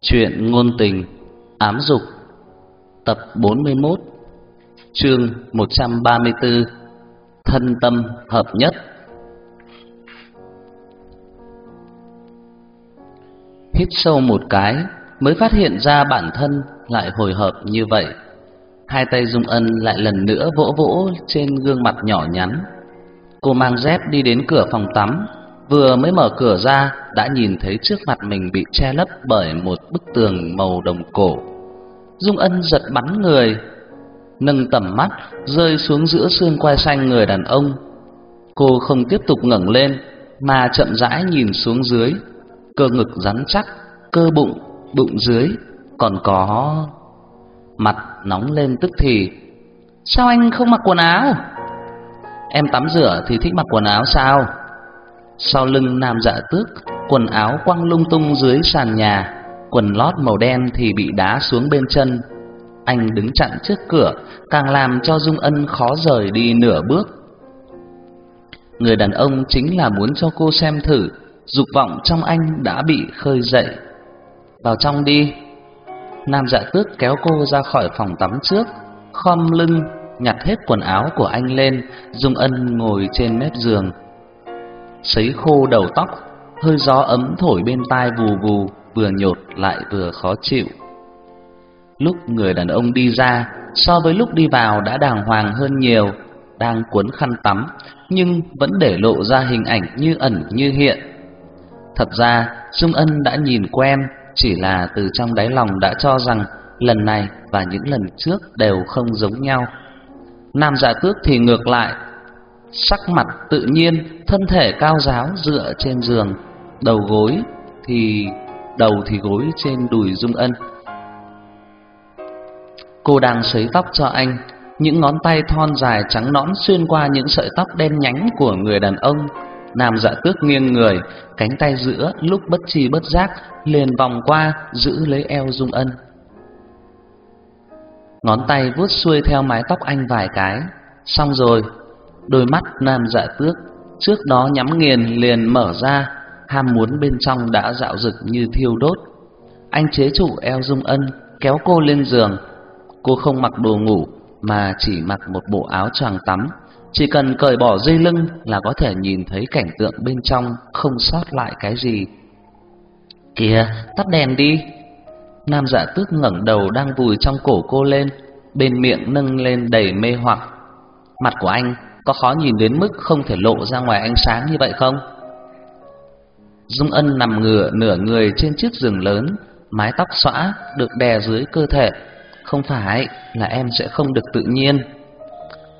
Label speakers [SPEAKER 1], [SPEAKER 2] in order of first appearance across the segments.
[SPEAKER 1] Chuyện ngôn tình, ám dục, Tập 41 Chương 134 Thân tâm hợp nhất. Hít sâu một cái Mới phát hiện ra bản thân lại hồi hợp như vậy. Hai tay Dung Ân lại lần nữa vỗ vỗ trên gương mặt nhỏ nhắn. Cô mang dép đi đến cửa phòng tắm. Vừa mới mở cửa ra đã nhìn thấy trước mặt mình bị che lấp bởi một bức tường màu đồng cổ. Dung Ân giật bắn người, nâng tầm mắt rơi xuống giữa xương quai xanh người đàn ông. Cô không tiếp tục ngẩng lên mà chậm rãi nhìn xuống dưới, cơ ngực rắn chắc, cơ bụng, bụng dưới còn có mặt nóng lên tức thì. Sao anh không mặc quần áo? Em tắm rửa thì thích mặc quần áo sao? Sau lưng nam dạ tước, quần áo quăng lung tung dưới sàn nhà, quần lót màu đen thì bị đá xuống bên chân. Anh đứng chặn trước cửa, càng làm cho Dung Ân khó rời đi nửa bước. Người đàn ông chính là muốn cho cô xem thử, dục vọng trong anh đã bị khơi dậy. Vào trong đi. Nam dạ tước kéo cô ra khỏi phòng tắm trước, khom lưng, nhặt hết quần áo của anh lên, Dung Ân ngồi trên mép giường, sấy khô đầu tóc, hơi gió ấm thổi bên tai vù vù, vừa nhột lại vừa khó chịu. Lúc người đàn ông đi ra, so với lúc đi vào đã đàng hoàng hơn nhiều, đang cuốn khăn tắm, nhưng vẫn để lộ ra hình ảnh như ẩn như hiện. Thật ra, Dung Ân đã nhìn quen, chỉ là từ trong đáy lòng đã cho rằng lần này và những lần trước đều không giống nhau. Nam Dạ Tước thì ngược lại, sắc mặt tự nhiên, thân thể cao giáo dựa trên giường, đầu gối thì đầu thì gối trên đùi Dung Ân. Cô đang sấy tóc cho anh, những ngón tay thon dài trắng nõn xuyên qua những sợi tóc đen nhánh của người đàn ông. Nam Dạ Tước nghiêng người, cánh tay giữa lúc bất chi bất giác liền vòng qua giữ lấy eo Dung Ân. Ngón tay vuốt xuôi theo mái tóc anh vài cái, xong rồi Đôi mắt nam dạ tước trước đó nhắm nghiền liền mở ra, ham muốn bên trong đã dạo dực như thiêu đốt. Anh chế trụ eo Dung Ân, kéo cô lên giường. Cô không mặc đồ ngủ mà chỉ mặc một bộ áo choàng tắm, chỉ cần cởi bỏ dây lưng là có thể nhìn thấy cảnh tượng bên trong không sót lại cái gì. Kìa, tắt đèn đi. Nam Dạ Tước ngẩng đầu đang vùi trong cổ cô lên, bên miệng nâng lên đầy mê hoặc. Mặt của anh có khó nhìn đến mức không thể lộ ra ngoài ánh sáng như vậy không? Dung Ân nằm ngửa nửa người trên chiếc giường lớn, mái tóc xõa được đè dưới cơ thể. Không phải là em sẽ không được tự nhiên.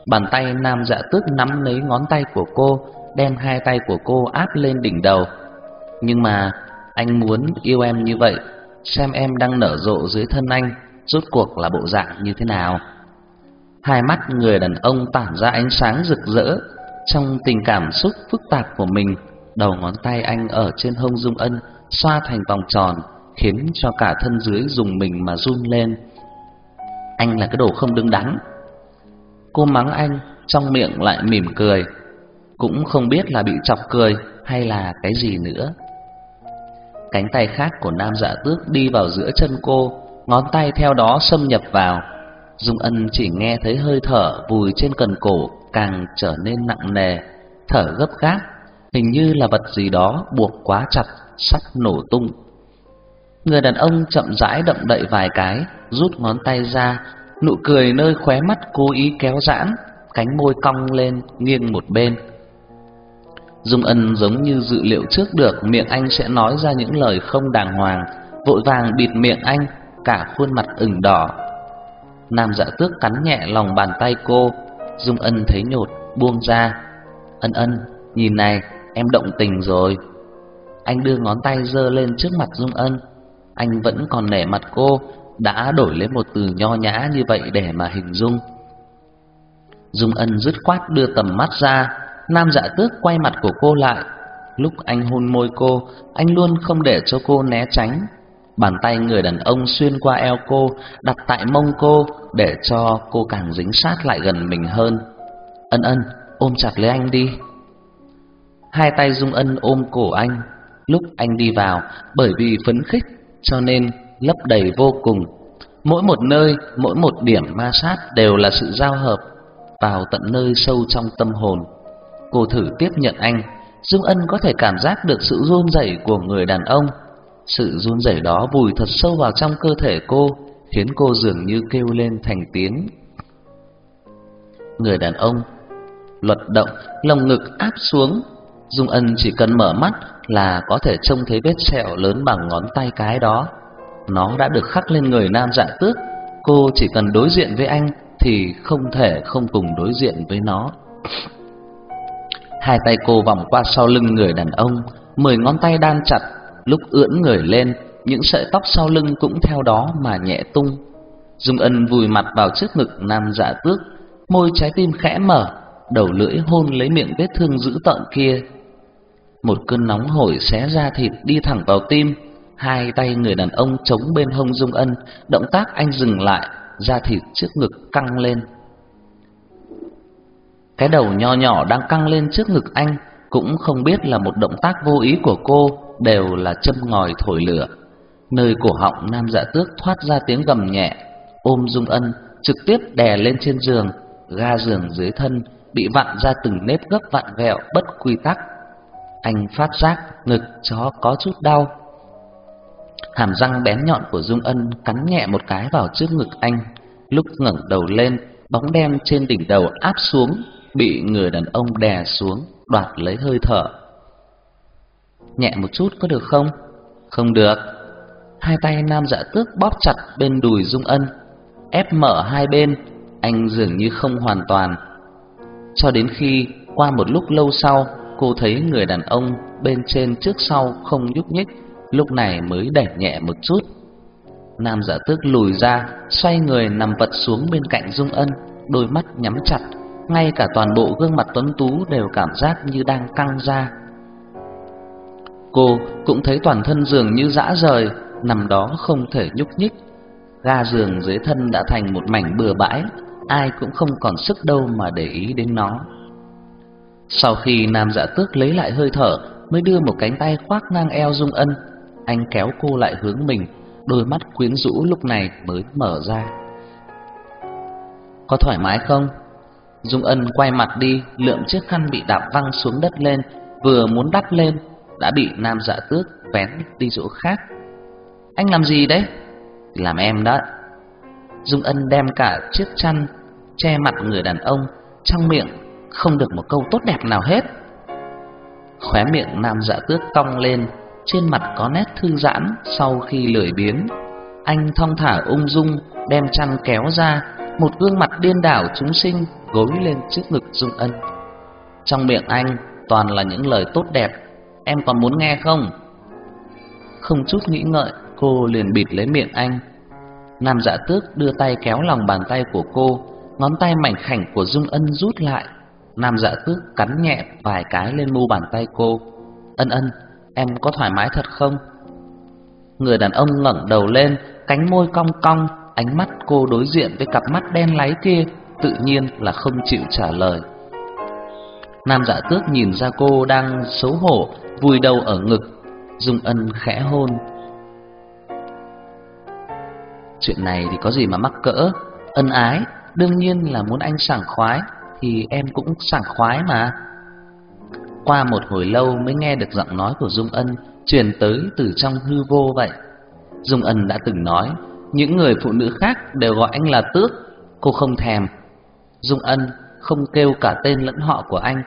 [SPEAKER 1] Bàn tay nam dạ tước nắm lấy ngón tay của cô, đem hai tay của cô áp lên đỉnh đầu. Nhưng mà anh muốn yêu em như vậy, xem em đang nở rộ dưới thân anh, rốt cuộc là bộ dạng như thế nào. Hai mắt người đàn ông tản ra ánh sáng rực rỡ. Trong tình cảm xúc phức tạp của mình, Đầu ngón tay anh ở trên hông Dung Ân Xoa thành vòng tròn, Khiến cho cả thân dưới dùng mình mà run lên. Anh là cái đồ không đứng đắn. Cô mắng anh, Trong miệng lại mỉm cười. Cũng không biết là bị chọc cười Hay là cái gì nữa. Cánh tay khác của nam dạ tước đi vào giữa chân cô, Ngón tay theo đó xâm nhập vào. Dung Ân chỉ nghe thấy hơi thở vùi trên cần cổ càng trở nên nặng nề, thở gấp gáp, hình như là vật gì đó buộc quá chặt, sắp nổ tung. Người đàn ông chậm rãi động đậy vài cái, rút ngón tay ra, nụ cười nơi khóe mắt cố ý kéo giãn, cánh môi cong lên nghiêng một bên. Dung Ân giống như dự liệu trước được miệng anh sẽ nói ra những lời không đàng hoàng, vội vàng bịt miệng anh, cả khuôn mặt ửng đỏ, Nam dạ tước cắn nhẹ lòng bàn tay cô, Dung ân thấy nhột, buông ra. Ân ân, nhìn này, em động tình rồi. Anh đưa ngón tay giơ lên trước mặt Dung ân. Anh vẫn còn nể mặt cô, Đã đổi lấy một từ nho nhã như vậy để mà hình dung. Dung ân dứt khoát đưa tầm mắt ra. Nam dạ tước quay mặt của cô lại. Lúc anh hôn môi cô, Anh luôn không để cho cô né tránh. Bàn tay người đàn ông xuyên qua eo cô, đặt tại mông cô để cho cô càng dính sát lại gần mình hơn. Ân ân, ôm chặt lấy anh đi. Hai tay Dung Ân ôm cổ anh. Lúc anh đi vào, bởi vì phấn khích, cho nên lấp đầy vô cùng. Mỗi một nơi, mỗi một điểm ma sát đều là sự giao hợp vào tận nơi sâu trong tâm hồn. Cô thử tiếp nhận anh, Dung Ân có thể cảm giác được sự run rẩy của người đàn ông. Sự run rẩy đó vùi thật sâu vào trong cơ thể cô, khiến cô dường như kêu lên thành tiếng. Người đàn ông luật động, lồng ngực áp xuống. Dung Ân chỉ cần mở mắt là có thể trông thấy vết sẹo lớn bằng ngón tay cái đó. Nó đã được khắc lên người nam dạ tước. Cô chỉ cần đối diện với anh thì không thể không cùng đối diện với nó. Hai tay cô vòng qua sau lưng người đàn ông, mười ngón tay đan chặt, lúc ưỡn người lên, những sợi tóc sau lưng cũng theo đó mà nhẹ tung. Dung Ân vùi mặt vào trước ngực nam dạ tước, môi trái tim khẽ mở, đầu lưỡi hôn lấy miệng vết thương dữ tợn kia. Một cơn nóng hổi xé ra thịt đi thẳng vào tim, hai tay người đàn ông chống bên hông Dung Ân, động tác anh dừng lại, da thịt trước ngực căng lên. Cái đầu nho nhỏ đang căng lên trước ngực anh cũng không biết là một động tác vô ý của cô, đều là châm ngòi thổi lửa. Nơi cổ họng nam dạ tước thoát ra tiếng gầm nhẹ, ôm Dung Ân trực tiếp đè lên trên giường, ga giường dưới thân bị vặn ra từng nếp gấp vặn vẹo bất quy tắc. Anh phát giác ngực chó có chút đau. Hàm răng bén nhọn của Dung Ân cắn nhẹ một cái vào trước ngực anh, lúc ngẩng đầu lên, bóng đen trên đỉnh đầu áp xuống, bị người đàn ông đè xuống, đoạt lấy hơi thở. Nhẹ một chút có được không? Không được. Hai tay nam dạ tước bóp chặt bên đùi Dung Ân, ép mở hai bên, anh dường như không hoàn toàn. Cho đến khi qua một lúc lâu sau, cô thấy người đàn ông bên trên trước sau không nhúc nhích, lúc này mới đẩy nhẹ một chút. Nam giả tước lùi ra, xoay người nằm vật xuống bên cạnh Dung Ân, đôi mắt nhắm chặt, ngay cả toàn bộ gương mặt tuấn tú đều cảm giác như đang căng ra. Cô cũng thấy toàn thân giường như dã rời, nằm đó không thể nhúc nhích. Ga giường dưới thân đã thành một mảnh bừa bãi, ai cũng không còn sức đâu mà để ý đến nó. Sau khi nam dạ tước lấy lại hơi thở, mới đưa một cánh tay khoác ngang eo Dung Ân, anh kéo cô lại hướng mình, đôi mắt quyến rũ lúc này mới mở ra. Có thoải mái không? Dung Ân quay mặt đi, lượm chiếc khăn bị đạp văng xuống đất lên, vừa muốn đắp lên, đã bị nam dạ tước vén đi chỗ khác. Anh làm gì đấy? Làm em đó. Dung Ân đem cả chiếc chăn che mặt người đàn ông, trong miệng không được một câu tốt đẹp nào hết. Khóe miệng nam dạ tước cong lên, trên mặt có nét thư giãn sau khi lười biếng. Anh thong thả ung dung đem chăn kéo ra, một gương mặt điên đảo chúng sinh gối lên trước ngực Dung Ân. Trong miệng anh toàn là những lời tốt đẹp, em còn muốn nghe không? Không chút nghĩ ngợi, cô liền bịt lấy miệng anh. Nam Dạ Tước đưa tay kéo lòng bàn tay của cô, ngón tay mảnh khảnh của Dung Ân rút lại. Nam Dạ Tước cắn nhẹ vài cái lên mu bàn tay cô. "Ân Ân, em có thoải mái thật không?" Người đàn ông ngẩng đầu lên, cánh môi cong cong, ánh mắt cô đối diện với cặp mắt đen láy kia, tự nhiên là không chịu trả lời. Nam Dạ Tước nhìn ra cô đang xấu hổ, vùi đầu ở ngực, Dung Ân khẽ hôn. Chuyện này thì có gì mà mắc cỡ, ân ái, đương nhiên là muốn anh sảng khoái thì em cũng sảng khoái mà. Qua một hồi lâu mới nghe được giọng nói của Dung Ân truyền tới từ trong hư vô vậy. Dung Ân đã từng nói, những người phụ nữ khác đều gọi anh là tước, cô không thèm. Dung Ân không kêu cả tên lẫn họ của anh,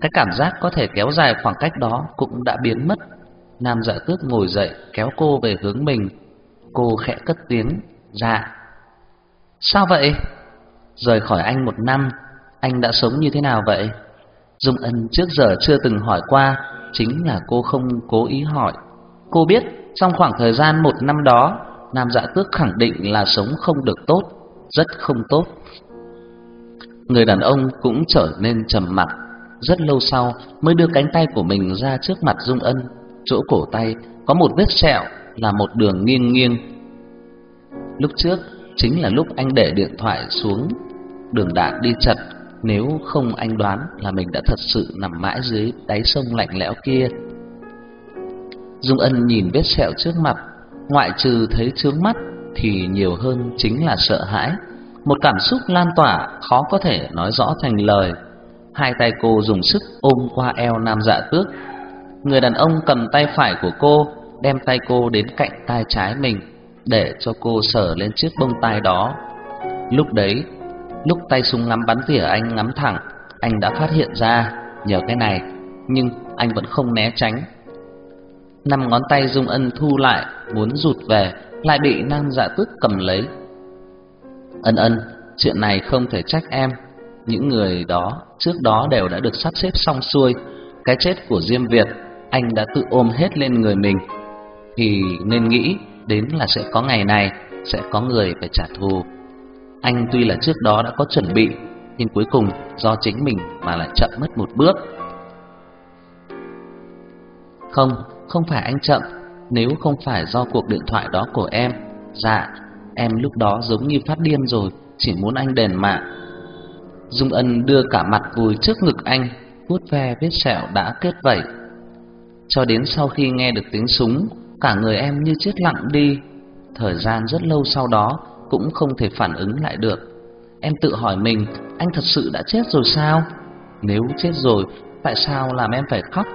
[SPEAKER 1] cái cảm giác có thể kéo dài khoảng cách đó cũng đã biến mất. Nam Dạ Tước ngồi dậy, kéo cô về hướng mình. Cô khẽ cất tiếng, "Dạ." "Sao vậy?" Rời khỏi anh một năm, anh đã sống như thế nào vậy? Dung Ân trước giờ chưa từng hỏi qua, chính là cô không cố ý hỏi. Cô biết trong khoảng thời gian một năm đó, Nam Dạ Tước khẳng định là sống không được tốt, rất không tốt. Người đàn ông cũng trở nên trầm mặc, rất lâu sau mới đưa cánh tay của mình ra trước mặt Dung Ân, chỗ cổ tay có một vết sẹo là một đường nghiêng nghiêng. Lúc trước chính là lúc anh để điện thoại xuống, đường đạn đi chật nếu không anh đoán là mình đã thật sự nằm mãi dưới đáy sông lạnh lẽo kia. Dung Ân nhìn vết sẹo trước mặt, ngoại trừ thấy chướng mắt thì nhiều hơn chính là sợ hãi, một cảm xúc lan tỏa khó có thể nói rõ thành lời. Hai tay cô dùng sức ôm qua eo Nam Dạ Tước. Người đàn ông cầm tay phải của cô, đem tay cô đến cạnh tay trái mình để cho cô sờ lên chiếc bông tai đó. Lúc đấy, lúc tay súng ngắm bắn tỉa anh ngắm thẳng, anh đã phát hiện ra nhờ cái này, nhưng anh vẫn không né tránh. Năm ngón tay Dung Ân thu lại, muốn rụt về, lại bị Nam Dạ Tước cầm lấy. Ân Ân, chuyện này không thể trách em. Những người đó trước đó đều đã được sắp xếp xong xuôi. Cái chết của Diêm Việt, anh đã tự ôm hết lên người mình. Thì nên nghĩ đến là sẽ có ngày này, sẽ có người phải trả thù. Anh tuy là trước đó đã có chuẩn bị, nhưng cuối cùng do chính mình mà lại chậm mất một bước. Không, không phải anh chậm, nếu không phải do cuộc điện thoại đó của em. Dạ, em lúc đó giống như phát điên rồi, chỉ muốn anh đền mạng. Dung Ân đưa cả mặt vùi trước ngực anh, vuốt ve vết sẹo đã kết vảy. Cho đến sau khi nghe được tiếng súng, cả người em như chết lặng đi. Thời gian rất lâu sau đó cũng không thể phản ứng lại được. Em tự hỏi mình, anh thật sự đã chết rồi sao? Nếu chết rồi, tại sao làm em phải khóc?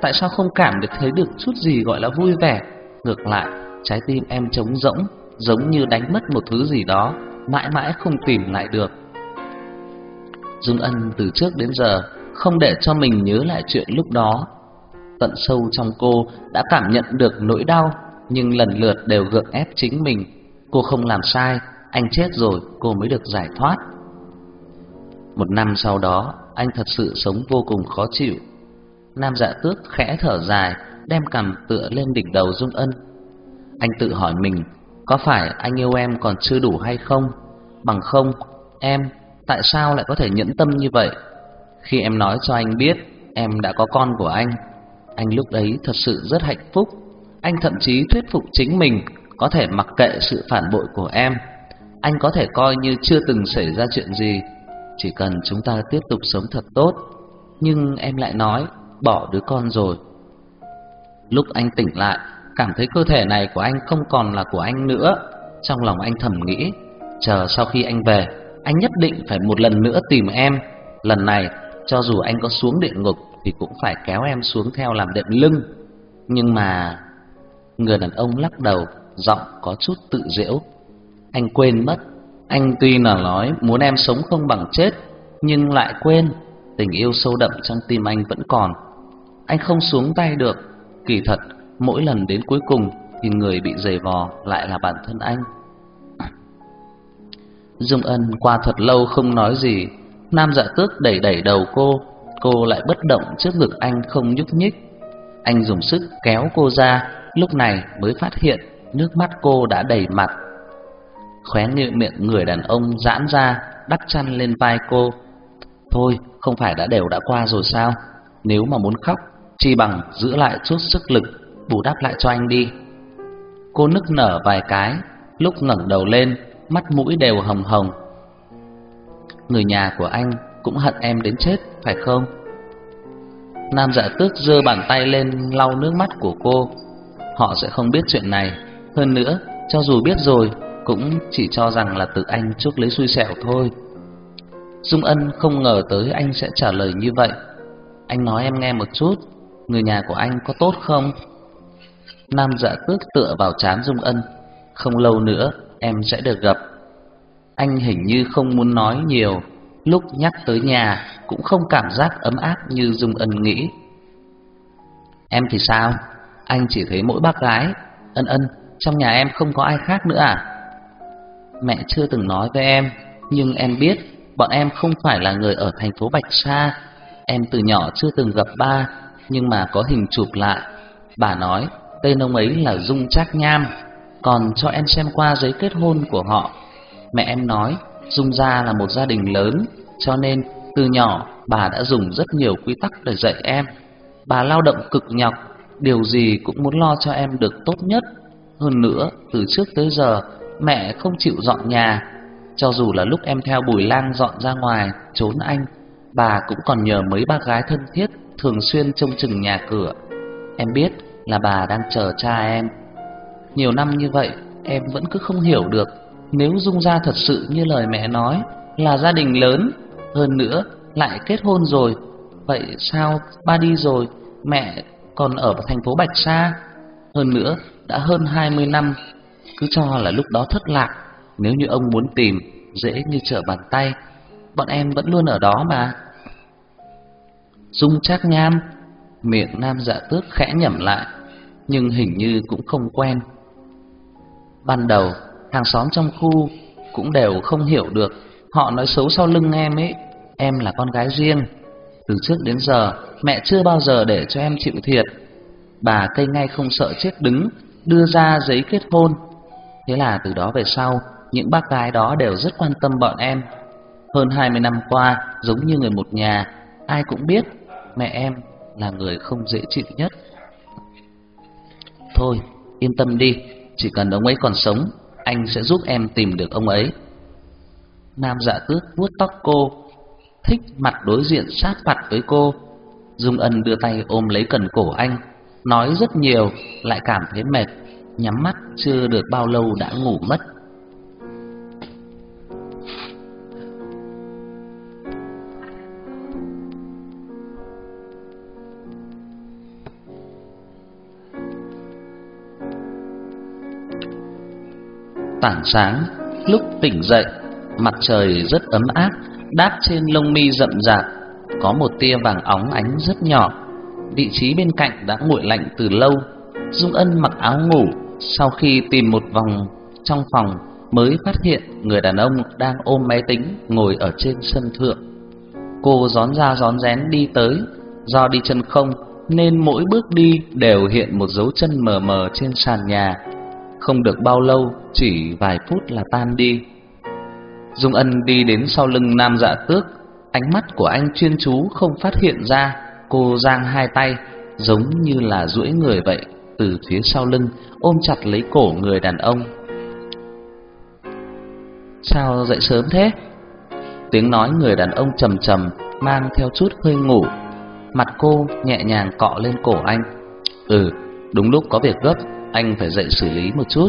[SPEAKER 1] Tại sao không cảm được thấy được chút gì gọi là vui vẻ? Ngược lại, trái tim em trống rỗng, giống như đánh mất một thứ gì đó, mãi mãi không tìm lại được. Dung Ân từ trước đến giờ không để cho mình nhớ lại chuyện lúc đó. Tận sâu trong cô đã cảm nhận được nỗi đau, nhưng lần lượt đều gượng ép chính mình. Cô không làm sai, anh chết rồi cô mới được giải thoát. Một năm sau đó, anh thật sự sống vô cùng khó chịu. Nam Dạ Tước khẽ thở dài, đem cằm tựa lên đỉnh đầu Dung Ân. Anh tự hỏi mình, có phải anh yêu em còn chưa đủ hay không? Bằng không, em tại sao lại có thể nhẫn tâm như vậy? Khi em nói cho anh biết em đã có con của anh, anh lúc đấy thật sự rất hạnh phúc. Anh thậm chí thuyết phục chính mình có thể mặc kệ sự phản bội của em. Anh có thể coi như chưa từng xảy ra chuyện gì, chỉ cần chúng ta tiếp tục sống thật tốt. Nhưng em lại nói bỏ đứa con rồi. Lúc anh tỉnh lại, cảm thấy cơ thể này của anh không còn là của anh nữa. Trong lòng anh thầm nghĩ, chờ sau khi anh về, anh nhất định phải một lần nữa tìm em. Lần này, cho dù anh có xuống địa ngục thì cũng phải kéo em xuống theo làm đệm lưng. Nhưng mà người đàn ông lắc đầu, giọng có chút tự giễu. Anh quên mất, anh tuy là nói muốn em sống không bằng chết, nhưng lại quên tình yêu sâu đậm trong tim anh vẫn còn. Anh không xuống tay được, kỳ thật mỗi lần đến cuối cùng thì người bị giày vò lại là bản thân anh. Dung Ân qua thật lâu không nói gì, Nam Dạ Tước đẩy đẩy đầu cô, cô lại bất động trước ngực anh không nhúc nhích. Anh dùng sức kéo cô ra, lúc này mới phát hiện nước mắt cô đã đầy mặt. Khóe miệng miệng người đàn ông giãn ra, đắp chăn lên vai cô. Thôi, không phải đã đều đã qua rồi sao? Nếu mà muốn khóc, chỉ bằng giữ lại chút sức lực, bù đắp lại cho anh đi. Cô nức nở vài cái, lúc ngẩng đầu lên, mắt mũi đều hồng hồng. Người nhà của anh cũng hận em đến chết, phải không? Nam dạ tước giơ bàn tay lên lau nước mắt của cô. Họ sẽ không biết chuyện này. Hơn nữa, cho dù biết rồi, cũng chỉ cho rằng là tự anh chuốc lấy xui xẻo thôi. Dung Ân không ngờ tới anh sẽ trả lời như vậy. Anh nói em nghe một chút, người nhà của anh có tốt không? Nam dạ tước tựa vào chán Dung Ân. Không lâu nữa, em sẽ được gặp. Anh hình như không muốn nói nhiều, lúc nhắc tới nhà cũng không cảm giác ấm áp như Dung Ân nghĩ. Em thì sao? Anh chỉ thấy mỗi bác gái. Ân ân, trong nhà em không có ai khác nữa à? Mẹ chưa từng nói với em, nhưng em biết bọn em không phải là người ở thành phố Bạch Sa. Em từ nhỏ chưa từng gặp ba, nhưng mà có hình chụp lại. Bà nói tên ông ấy là Dung Trác Nham, còn cho em xem qua giấy kết hôn của họ. Mẹ em nói Dung gia là một gia đình lớn, cho nên từ nhỏ bà đã dùng rất nhiều quy tắc để dạy em. Bà lao động cực nhọc, điều gì cũng muốn lo cho em được tốt nhất. Hơn nữa, từ trước tới giờ mẹ không chịu dọn nhà, cho dù là lúc em theo Bùi Lang dọn ra ngoài trốn anh, bà cũng còn nhờ mấy bác gái thân thiết thường xuyên trông chừng nhà cửa. Em biết là bà đang chờ cha em. Nhiều năm như vậy, em vẫn cứ không hiểu được nếu Dung gia thật sự như lời mẹ nói là gia đình lớn, hơn nữa lại kết hôn rồi, vậy sao ba đi rồi, mẹ còn ở thành phố Bạch Sa? Hơn nữa, đã hơn 20 năm, cứ cho là lúc đó thất lạc, nếu như ông muốn tìm, dễ như trở bàn tay, bọn em vẫn luôn ở đó mà. Dung Trác Nham, miệng Nam Dạ Tước khẽ nhẩm lại, nhưng hình như cũng không quen. Ban đầu, hàng xóm trong khu cũng đều không hiểu được, họ nói xấu sau lưng em ấy, em là con gái riêng. Từ trước đến giờ, mẹ chưa bao giờ để cho em chịu thiệt. Bà cây ngay không sợ chết đứng, đưa ra giấy kết hôn. Thế là từ đó về sau, những bác gái đó đều rất quan tâm bọn em. Hơn 20 năm qua, giống như người một nhà, ai cũng biết mẹ em là người không dễ chịu nhất. Thôi, yên tâm đi, chỉ cần ông ấy còn sống, anh sẽ giúp em tìm được ông ấy. Nam dạ tước vuốt tóc cô, thích mặt đối diện sát mặt với cô. Dung Ân đưa tay ôm lấy cần cổ anh, nói rất nhiều, lại cảm thấy mệt, nhắm mắt chưa được bao lâu đã ngủ mất. Tảng sáng, lúc tỉnh dậy, mặt trời rất ấm áp, đáp trên lông mi rậm rạp, có một tia vàng óng ánh rất nhỏ. Vị trí bên cạnh đã nguội lạnh từ lâu. Dung Ân mặc áo ngủ, sau khi tìm một vòng trong phòng mới phát hiện người đàn ông đang ôm máy tính ngồi ở trên sân thượng. Cô gión ra gión rén đi tới, do đi chân không nên mỗi bước đi đều hiện một dấu chân mờ mờ trên sàn nhà. Không được bao lâu, chỉ vài phút là tan đi. Dung Ân đi đến sau lưng Nam Dạ Tước, ánh mắt của anh chuyên chú không phát hiện ra, cô giang hai tay giống như là duỗi người vậy, từ phía sau lưng ôm chặt lấy cổ người đàn ông. Sao dậy sớm thế? Tiếng nói người đàn ông trầm trầm mang theo chút hơi ngủ. Mặt cô nhẹ nhàng cọ lên cổ anh. Ừ, đúng lúc có việc gấp, anh phải dậy xử lý một chút.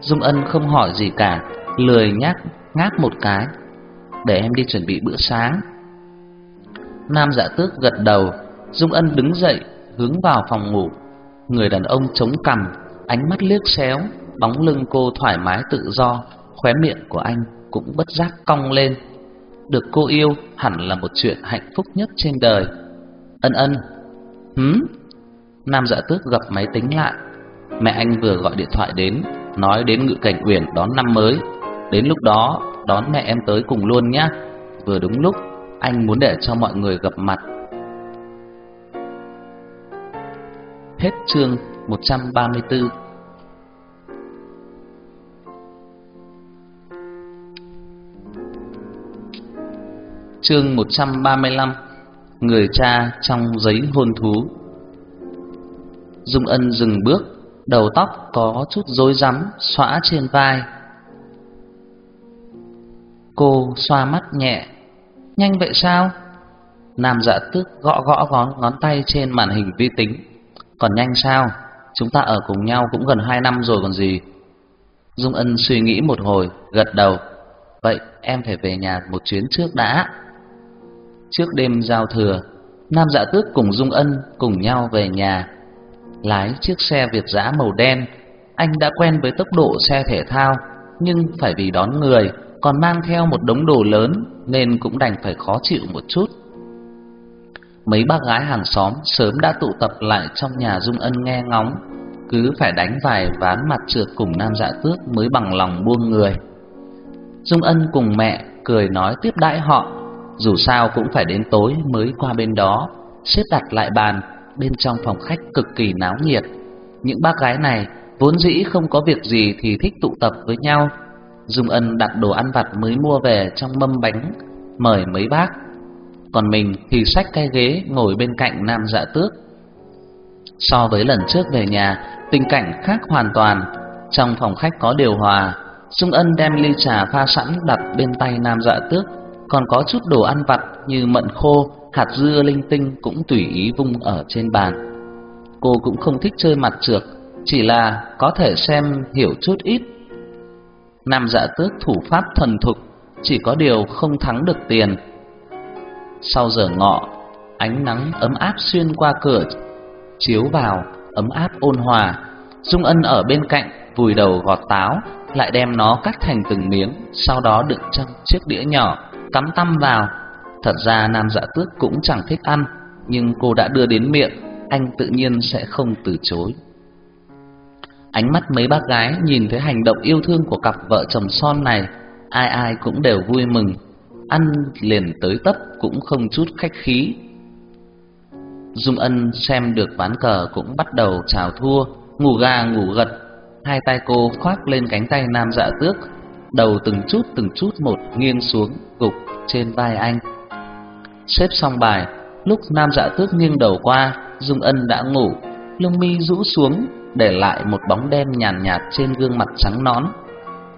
[SPEAKER 1] Dung Ân không hỏi gì cả, lười nhác ngáp một cái, để em đi chuẩn bị bữa sáng. Nam Dạ Tước gật đầu, Dung Ân đứng dậy, hướng vào phòng ngủ. Người đàn ông chống cằm, ánh mắt liếc xéo, bóng lưng cô thoải mái tự do, khóe miệng của anh cũng bất giác cong lên. Được cô yêu hẳn là một chuyện hạnh phúc nhất trên đời. Ân Ân, hứ? Nam Dạ Tước gặp máy tính lại. Mẹ anh vừa gọi điện thoại đến, nói đến Ngự Cảnh Uyển đón năm mới. Đến lúc đó đón mẹ em tới cùng luôn nhé. Vừa đúng lúc anh muốn để cho mọi người gặp mặt. Hết chương 134. Chương 135. Người cha trong giấy hôn thú. Dung Ân dừng bước, đầu tóc có chút rối rắm xõa trên vai. Cô xoa mắt nhẹ, nhanh vậy sao? Nam Dạ Tước gõ gõ ngón ngón tay trên màn hình vi tính. Còn nhanh sao? Chúng ta ở cùng nhau cũng gần hai năm rồi còn gì. Dung Ân suy nghĩ một hồi, gật đầu. Vậy em phải về nhà một chuyến trước đã. Trước đêm giao thừa, Nam Dạ Tước cùng Dung Ân cùng nhau về nhà lái chiếc xe Việt giã màu đen. Anh đã quen với tốc độ xe thể thao, nhưng phải vì đón người còn mang theo một đống đồ lớn nên cũng đành phải khó chịu một chút. Mấy bác gái hàng xóm sớm đã tụ tập lại trong nhà Dung Ân nghe ngóng, cứ phải đánh vài ván mặt trượt cùng Nam Dạ Tước mới bằng lòng buông người. Dung Ân cùng mẹ cười nói tiếp đãi họ, dù sao cũng phải đến tối mới qua bên đó, xếp đặt lại bàn bên trong phòng khách cực kỳ náo nhiệt. Những bác gái này vốn dĩ không có việc gì thì thích tụ tập với nhau. Dung Ân đặt đồ ăn vặt mới mua về trong mâm bánh, mời mấy bác. Còn mình thì xách cái ghế ngồi bên cạnh Nam Dạ Tước. So với lần trước về nhà, tình cảnh khác hoàn toàn. Trong phòng khách có điều hòa, Dung Ân đem ly trà pha sẵn đặt bên tay Nam Dạ Tước, còn có chút đồ ăn vặt như mận khô, hạt dưa linh tinh cũng tùy ý vung ở trên bàn. Cô cũng không thích chơi mặt trược, chỉ là có thể xem hiểu chút ít. Nam Dạ Tước thủ pháp thần thục, chỉ có điều không thắng được tiền. Sau giờ ngọ, ánh nắng ấm áp xuyên qua cửa chiếu vào, ấm áp ôn hòa. Dung Ân ở bên cạnh vùi đầu gọt táo, lại đem nó cắt thành từng miếng, sau đó đựng trong chiếc đĩa nhỏ, cắm tăm vào. Thật ra Nam Dạ Tước cũng chẳng thích ăn, nhưng cô đã đưa đến miệng, anh tự nhiên sẽ không từ chối. Ánh mắt mấy bác gái nhìn thấy hành động yêu thương của cặp vợ chồng son này, ai ai cũng đều vui mừng, ăn liền tới tấp cũng không chút khách khí. Dung Ân xem được ván cờ cũng bắt đầu chào thua, ngủ gà ngủ gật, hai tay cô khoác lên cánh tay nam dạ tước, đầu từng chút từng chút một nghiêng xuống gục trên vai anh. Xếp xong bài, lúc nam dạ tước nghiêng đầu qua, Dung Ân đã ngủ, lông mi rũ xuống, để lại một bóng đen nhàn nhạt, trên gương mặt trắng nõn.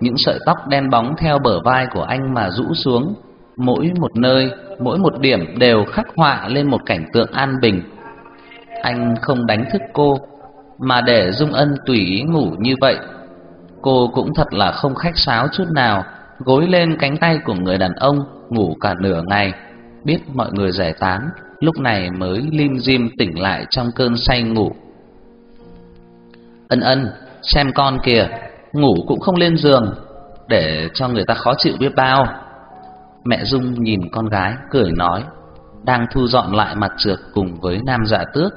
[SPEAKER 1] Những sợi tóc đen bóng theo bờ vai của anh mà rũ xuống, mỗi một nơi, mỗi một điểm đều khắc họa lên một cảnh tượng an bình. Anh không đánh thức cô, mà để Dung Ân tùy ý ngủ như vậy. Cô cũng thật là không khách sáo chút nào, gối lên cánh tay của người đàn ông, ngủ cả nửa ngày, biết mọi người giải tán, lúc này mới lim dim tỉnh lại trong cơn say ngủ. Ân ân, xem con kìa, ngủ cũng không lên giường, để cho người ta khó chịu biết bao. Mẹ Dung nhìn con gái, cười nói, đang thu dọn lại mặt trượt cùng với nam dạ tước.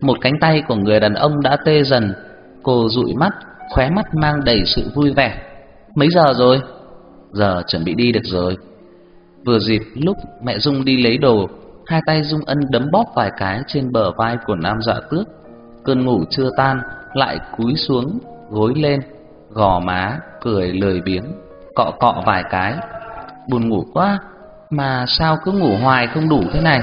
[SPEAKER 1] Một cánh tay của người đàn ông đã tê dần, cô dụi mắt, khóe mắt mang đầy sự vui vẻ. Mấy giờ rồi? Giờ chuẩn bị đi được rồi. Vừa dịp lúc mẹ Dung đi lấy đồ, hai tay Dung Ân đấm bóp vài cái trên bờ vai của nam dạ tước. Cơn ngủ chưa tan, lại cúi xuống, gối lên, gò má, cười lười biếng, cọ cọ vài cái. Buồn ngủ quá, mà sao cứ ngủ hoài không đủ thế này?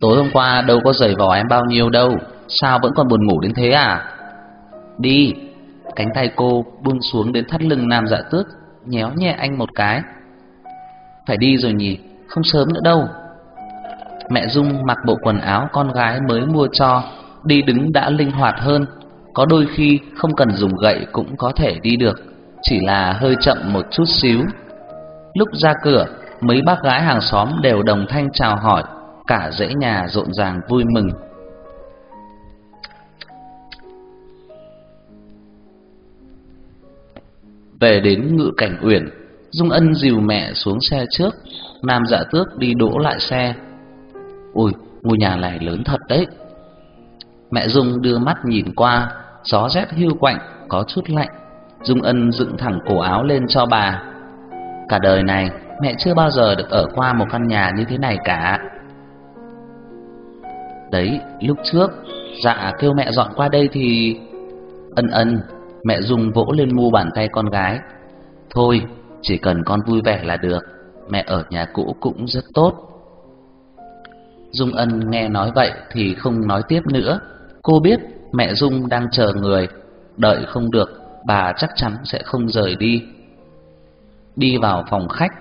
[SPEAKER 1] Tối hôm qua đâu có giày vò em bao nhiêu đâu, sao vẫn còn buồn ngủ đến thế à? Đi, cánh tay cô buông xuống đến thắt lưng nam dạ tước, nhéo nhẹ anh một cái. Phải đi rồi nhỉ, không sớm nữa đâu. Mẹ Dung mặc bộ quần áo con gái mới mua cho, đi đứng đã linh hoạt hơn, có đôi khi không cần dùng gậy cũng có thể đi được, chỉ là hơi chậm một chút xíu. Lúc ra cửa, mấy bác gái hàng xóm đều đồng thanh chào hỏi, cả dãy nhà rộn ràng vui mừng. Về đến ngự cảnh uyển, Dung Ân dìu mẹ xuống xe trước, Nam Dạ Tước đi đỗ lại xe. Ui, ngôi nhà này lớn thật đấy. Mẹ Dung đưa mắt nhìn qua, gió rét hưu quạnh, có chút lạnh. Dung Ân dựng thẳng cổ áo lên cho bà. Cả đời này, mẹ chưa bao giờ được ở qua một căn nhà như thế này cả. Đấy, lúc trước, dạ kêu mẹ dọn qua đây thì... Ân ân, mẹ Dung vỗ lên mu bàn tay con gái. Thôi, chỉ cần con vui vẻ là được, mẹ ở nhà cũ cũng rất tốt. Dung Ân nghe nói vậy thì không nói tiếp nữa. Cô biết mẹ Dung đang chờ người, đợi không được, bà chắc chắn sẽ không rời đi. Đi vào phòng khách,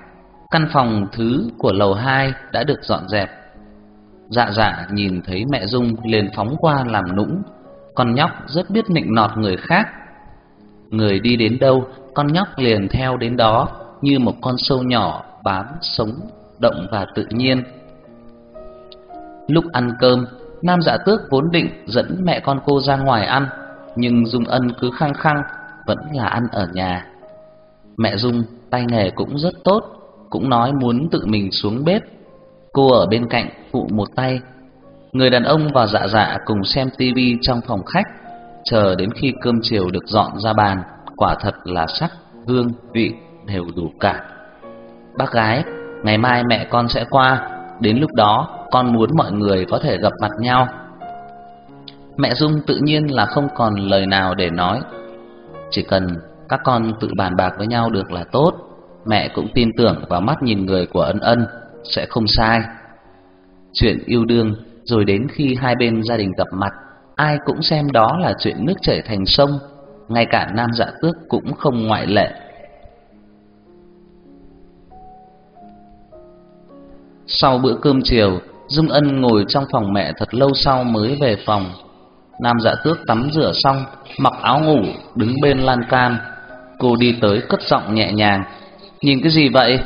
[SPEAKER 1] căn phòng thứ của lầu 2 đã được dọn dẹp. Dạ dạ nhìn thấy mẹ Dung liền phóng qua làm nũng, con nhóc rất biết nịnh nọt người khác. Người đi đến đâu, con nhóc liền theo đến đó như một con sâu nhỏ bám sống động và tự nhiên. Lúc ăn cơm, Nam Dạ Tước vốn định dẫn mẹ con cô ra ngoài ăn, nhưng Dung Ân cứ khăng khăng vẫn là ăn ở nhà. Mẹ Dung tay nghề cũng rất tốt, cũng nói muốn tự mình xuống bếp. Cô ở bên cạnh phụ một tay. Người đàn ông và Dạ Dạ cùng xem tivi trong phòng khách, chờ đến khi cơm chiều được dọn ra bàn, quả thật là sắc, hương, vị đều đủ cả. Bác gái, ngày mai mẹ con sẽ qua, đến lúc đó con muốn mọi người có thể gặp mặt nhau. Mẹ Dung tự nhiên là không còn lời nào để nói. Chỉ cần các con tự bàn bạc với nhau được là tốt, mẹ cũng tin tưởng vào mắt nhìn người của ân ân sẽ không sai. Chuyện yêu đương rồi đến khi hai bên gia đình gặp mặt, ai cũng xem đó là chuyện nước chảy thành sông, ngay cả nam dạ tước cũng không ngoại lệ. Sau bữa cơm chiều, Dung Ân ngồi trong phòng mẹ thật lâu sau mới về phòng. Nam Dạ Tước tắm rửa xong, mặc áo ngủ, đứng bên lan can. Cô đi tới cất giọng nhẹ nhàng, "Nhìn cái gì vậy?"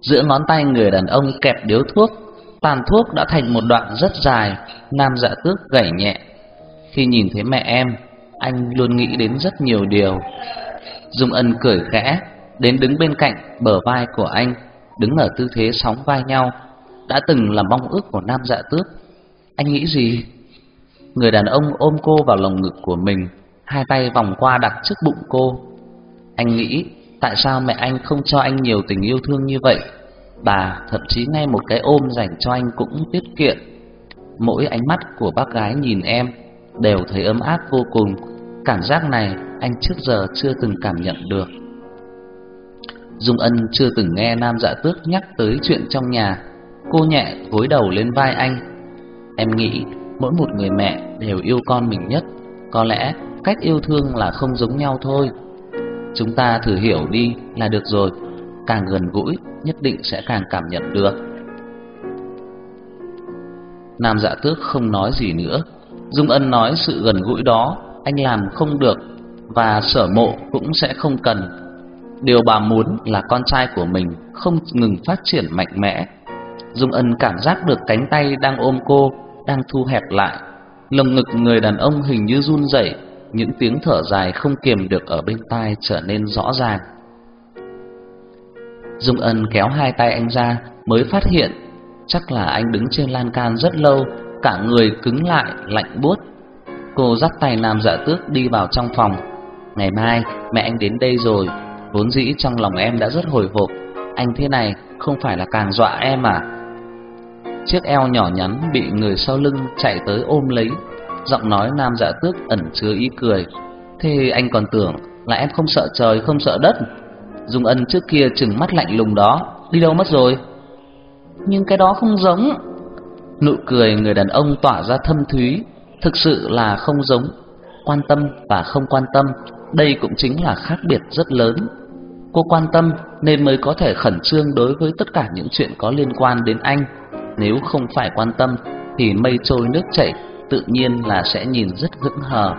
[SPEAKER 1] Giữa ngón tay người đàn ông kẹp điếu thuốc, tàn thuốc đã thành một đoạn rất dài, Nam Dạ Tước gảy nhẹ. Khi nhìn thấy mẹ em, anh luôn nghĩ đến rất nhiều điều. Dung Ân cười khẽ, đến đứng bên cạnh bờ vai của anh, đứng ở tư thế sóng vai nhau, đã từng là mong ước của Nam Dạ Tước. Anh nghĩ gì? Người đàn ông ôm cô vào lồng ngực của mình, hai tay vòng qua đặt trước bụng cô. Anh nghĩ tại sao mẹ anh không cho anh nhiều tình yêu thương như vậy? Bà thậm chí ngay một cái ôm dành cho anh cũng tiết kiệm. Mỗi ánh mắt của bác gái nhìn em đều thấy ấm áp vô cùng. Cảm giác này anh trước giờ chưa từng cảm nhận được. Dung Ân chưa từng nghe Nam Dạ Tước nhắc tới chuyện trong nhà. Cô nhẹ gối đầu lên vai anh. Em nghĩ mỗi một người mẹ đều yêu con mình nhất, có lẽ cách yêu thương là không giống nhau thôi. Chúng ta thử hiểu đi là được rồi, càng gần gũi nhất định sẽ càng cảm nhận được. Nam Dạ Tước không nói gì nữa. Dung Ân nói sự gần gũi đó anh làm không được và Sở Mộ cũng sẽ không cần. Điều bà muốn là con trai của mình không ngừng phát triển mạnh mẽ. Dung Ân cảm giác được cánh tay đang ôm cô đang thu hẹp lại, lồng ngực người đàn ông hình như run rẩy, những tiếng thở dài không kiềm được ở bên tai trở nên rõ ràng. Dung Ân kéo hai tay anh ra mới phát hiện chắc là anh đứng trên lan can rất lâu, cả người cứng lại, lạnh buốt. Cô dắt tay Nam Dạ Tước đi vào trong phòng. Ngày mai mẹ anh đến đây rồi, vốn dĩ trong lòng em đã rất hồi hộp, anh thế này không phải là càng dọa em à? Chiếc eo nhỏ nhắn bị người sau lưng chạy tới ôm lấy, giọng nói Nam Dạ Tước ẩn chứa ý cười. Thế anh còn tưởng là em không sợ trời không sợ đất? Dung Ân trước kia trừng mắt lạnh lùng đó, đi đâu mất rồi? Nhưng cái đó không giống. Nụ cười người đàn ông tỏa ra thâm thúy, thực sự là không giống. Quan tâm và không quan tâm, đây cũng chính là khác biệt rất lớn. Cô quan tâm nên mới có thể khẩn trương đối với tất cả những chuyện có liên quan đến anh. Nếu không phải quan tâm thì mây trôi nước chảy, tự nhiên là sẽ nhìn rất hững hờ.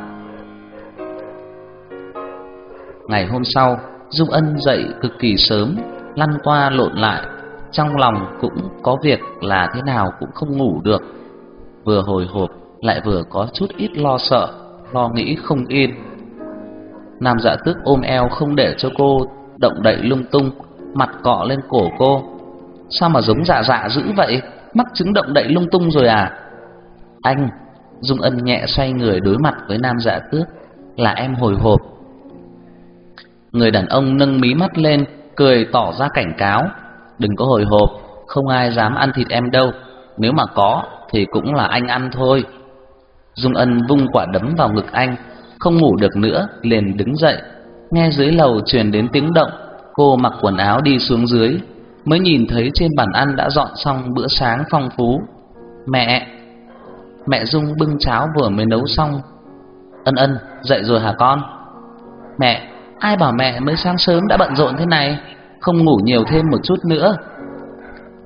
[SPEAKER 1] Ngày hôm sau, Dung Ân dậy cực kỳ sớm, lăn qua lộn lại, trong lòng cũng có việc là thế nào cũng không ngủ được. Vừa hồi hộp lại vừa có chút ít lo sợ, lo nghĩ không yên. Nam Dạ Tước ôm eo không để cho cô động đậy lung tung, mặt cọ lên cổ cô. Sao mà giống dạ dạ dữ vậy? Mắc chứng động đậy lung tung rồi à? Anh, Dung Ân nhẹ xoay người đối mặt với Nam Dạ Tước, là em hồi hộp Người đàn ông nâng mí mắt lên, cười tỏ ra cảnh cáo. Đừng có hồi hộp, không ai dám ăn thịt em đâu. Nếu mà có, thì cũng là anh ăn thôi. Dung Ân vung quả đấm vào ngực anh, không ngủ được nữa, liền đứng dậy. Nghe dưới lầu truyền đến tiếng động, cô mặc quần áo đi xuống dưới, mới nhìn thấy trên bàn ăn đã dọn xong bữa sáng phong phú. Mẹ! Mẹ Dung bưng cháo vừa mới nấu xong. Ân ân, dậy rồi hả con? Mẹ, Ai bảo mẹ mới sáng sớm đã bận rộn thế này, Không ngủ nhiều thêm một chút nữa?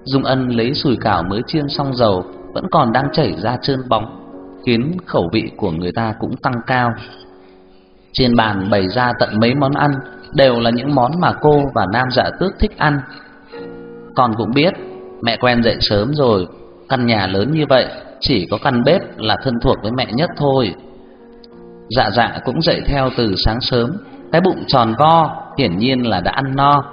[SPEAKER 1] Dung Ân lấy sùi cảo mới chiên xong dầu, Vẫn còn đang chảy ra trơn bóng, Khiến khẩu vị của người ta cũng tăng cao. Trên bàn bày ra tận mấy món ăn, Đều là những món mà cô và Nam Dạ Tước thích ăn. Con cũng biết, Mẹ quen dậy sớm rồi, Căn nhà lớn như vậy, Chỉ có căn bếp là thân thuộc với mẹ nhất thôi. Dạ dạ cũng dậy theo từ sáng sớm cái bụng tròn vo hiển nhiên là đã ăn no.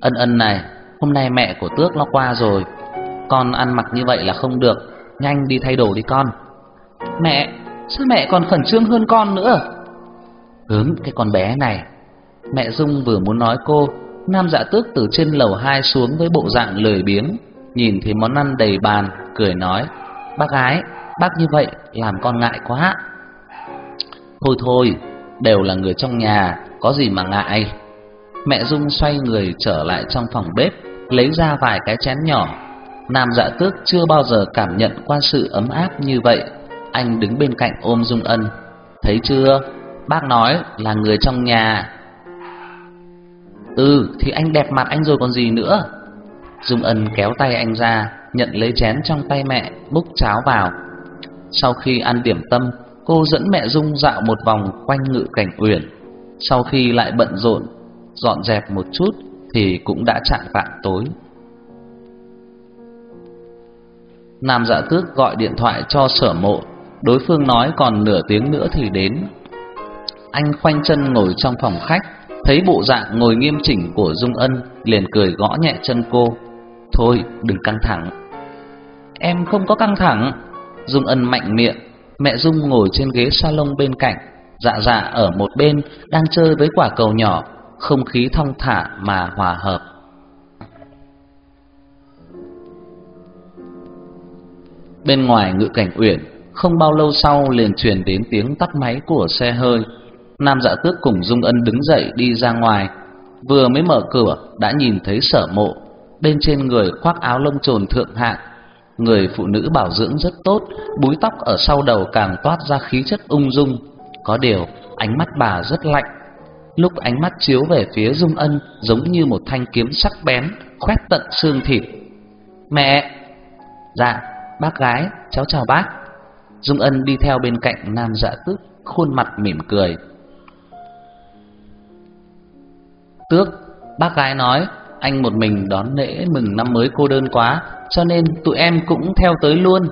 [SPEAKER 1] Ân ân này, hôm nay mẹ của Tước nó qua rồi, con ăn mặc như vậy là không được, nhanh đi thay đồ đi con. Mẹ, sao mẹ còn khẩn trương hơn con nữa? Hướng cái con bé này. Mẹ Dung vừa muốn nói cô, Nam Dạ Tước từ trên lầu hai xuống với bộ dạng lười biếng, nhìn thấy món ăn đầy bàn, cười nói: "Bác gái, bác như vậy làm con ngại quá." Thôi thôi, đều là người trong nhà, có gì mà ngại. Mẹ Dung xoay người trở lại trong phòng bếp, lấy ra vài cái chén nhỏ. Nam Dạ Tước chưa bao giờ cảm nhận qua sự ấm áp như vậy. Anh đứng bên cạnh ôm Dung Ân. Thấy chưa? Bác nói là người trong nhà. Ừ, thì anh đẹp mặt anh rồi còn gì nữa. Dung Ân kéo tay anh ra, nhận lấy chén trong tay mẹ, múc cháo vào. Sau khi ăn điểm tâm, cô dẫn mẹ Dung dạo một vòng quanh ngự cảnh uyển. Sau khi lại bận rộn dọn dẹp một chút thì cũng đã chạm vạng tối. Nam Dạ Tước gọi điện thoại cho Sở Mộ, đối phương nói còn nửa tiếng nữa thì đến. Anh khoanh chân ngồi trong phòng khách, thấy bộ dạng ngồi nghiêm chỉnh của Dung Ân, liền cười gõ nhẹ chân cô. "Thôi, đừng căng thẳng." "Em không có căng thẳng." Dung Ân mạnh miệng, mẹ Dung ngồi trên ghế salon bên cạnh, Dạ Dạ ở một bên đang chơi với quả cầu nhỏ, không khí thong thả mà hòa hợp. Bên ngoài ngự cảnh uyển, không bao lâu sau liền truyền đến tiếng tắt máy của xe hơi. Nam Dạ Tước cùng Dung Ân đứng dậy đi ra ngoài, vừa mới mở cửa đã nhìn thấy Sở Mộ, bên trên người khoác áo lông trồn thượng hạng, người phụ nữ bảo dưỡng rất tốt, búi tóc ở sau đầu càng toát ra khí chất ung dung. Có điều, ánh mắt bà rất lạnh. Lúc ánh mắt chiếu về phía Dung Ân giống như một thanh kiếm sắc bén, khoét tận xương thịt. "Mẹ." "Dạ, bác gái, cháu chào bác." Dung Ân đi theo bên cạnh Nam Dạ Tước, khuôn mặt mỉm cười. Tước, bác gái nói, anh một mình đón lễ mừng năm mới cô đơn quá, cho nên tụi em cũng theo tới luôn.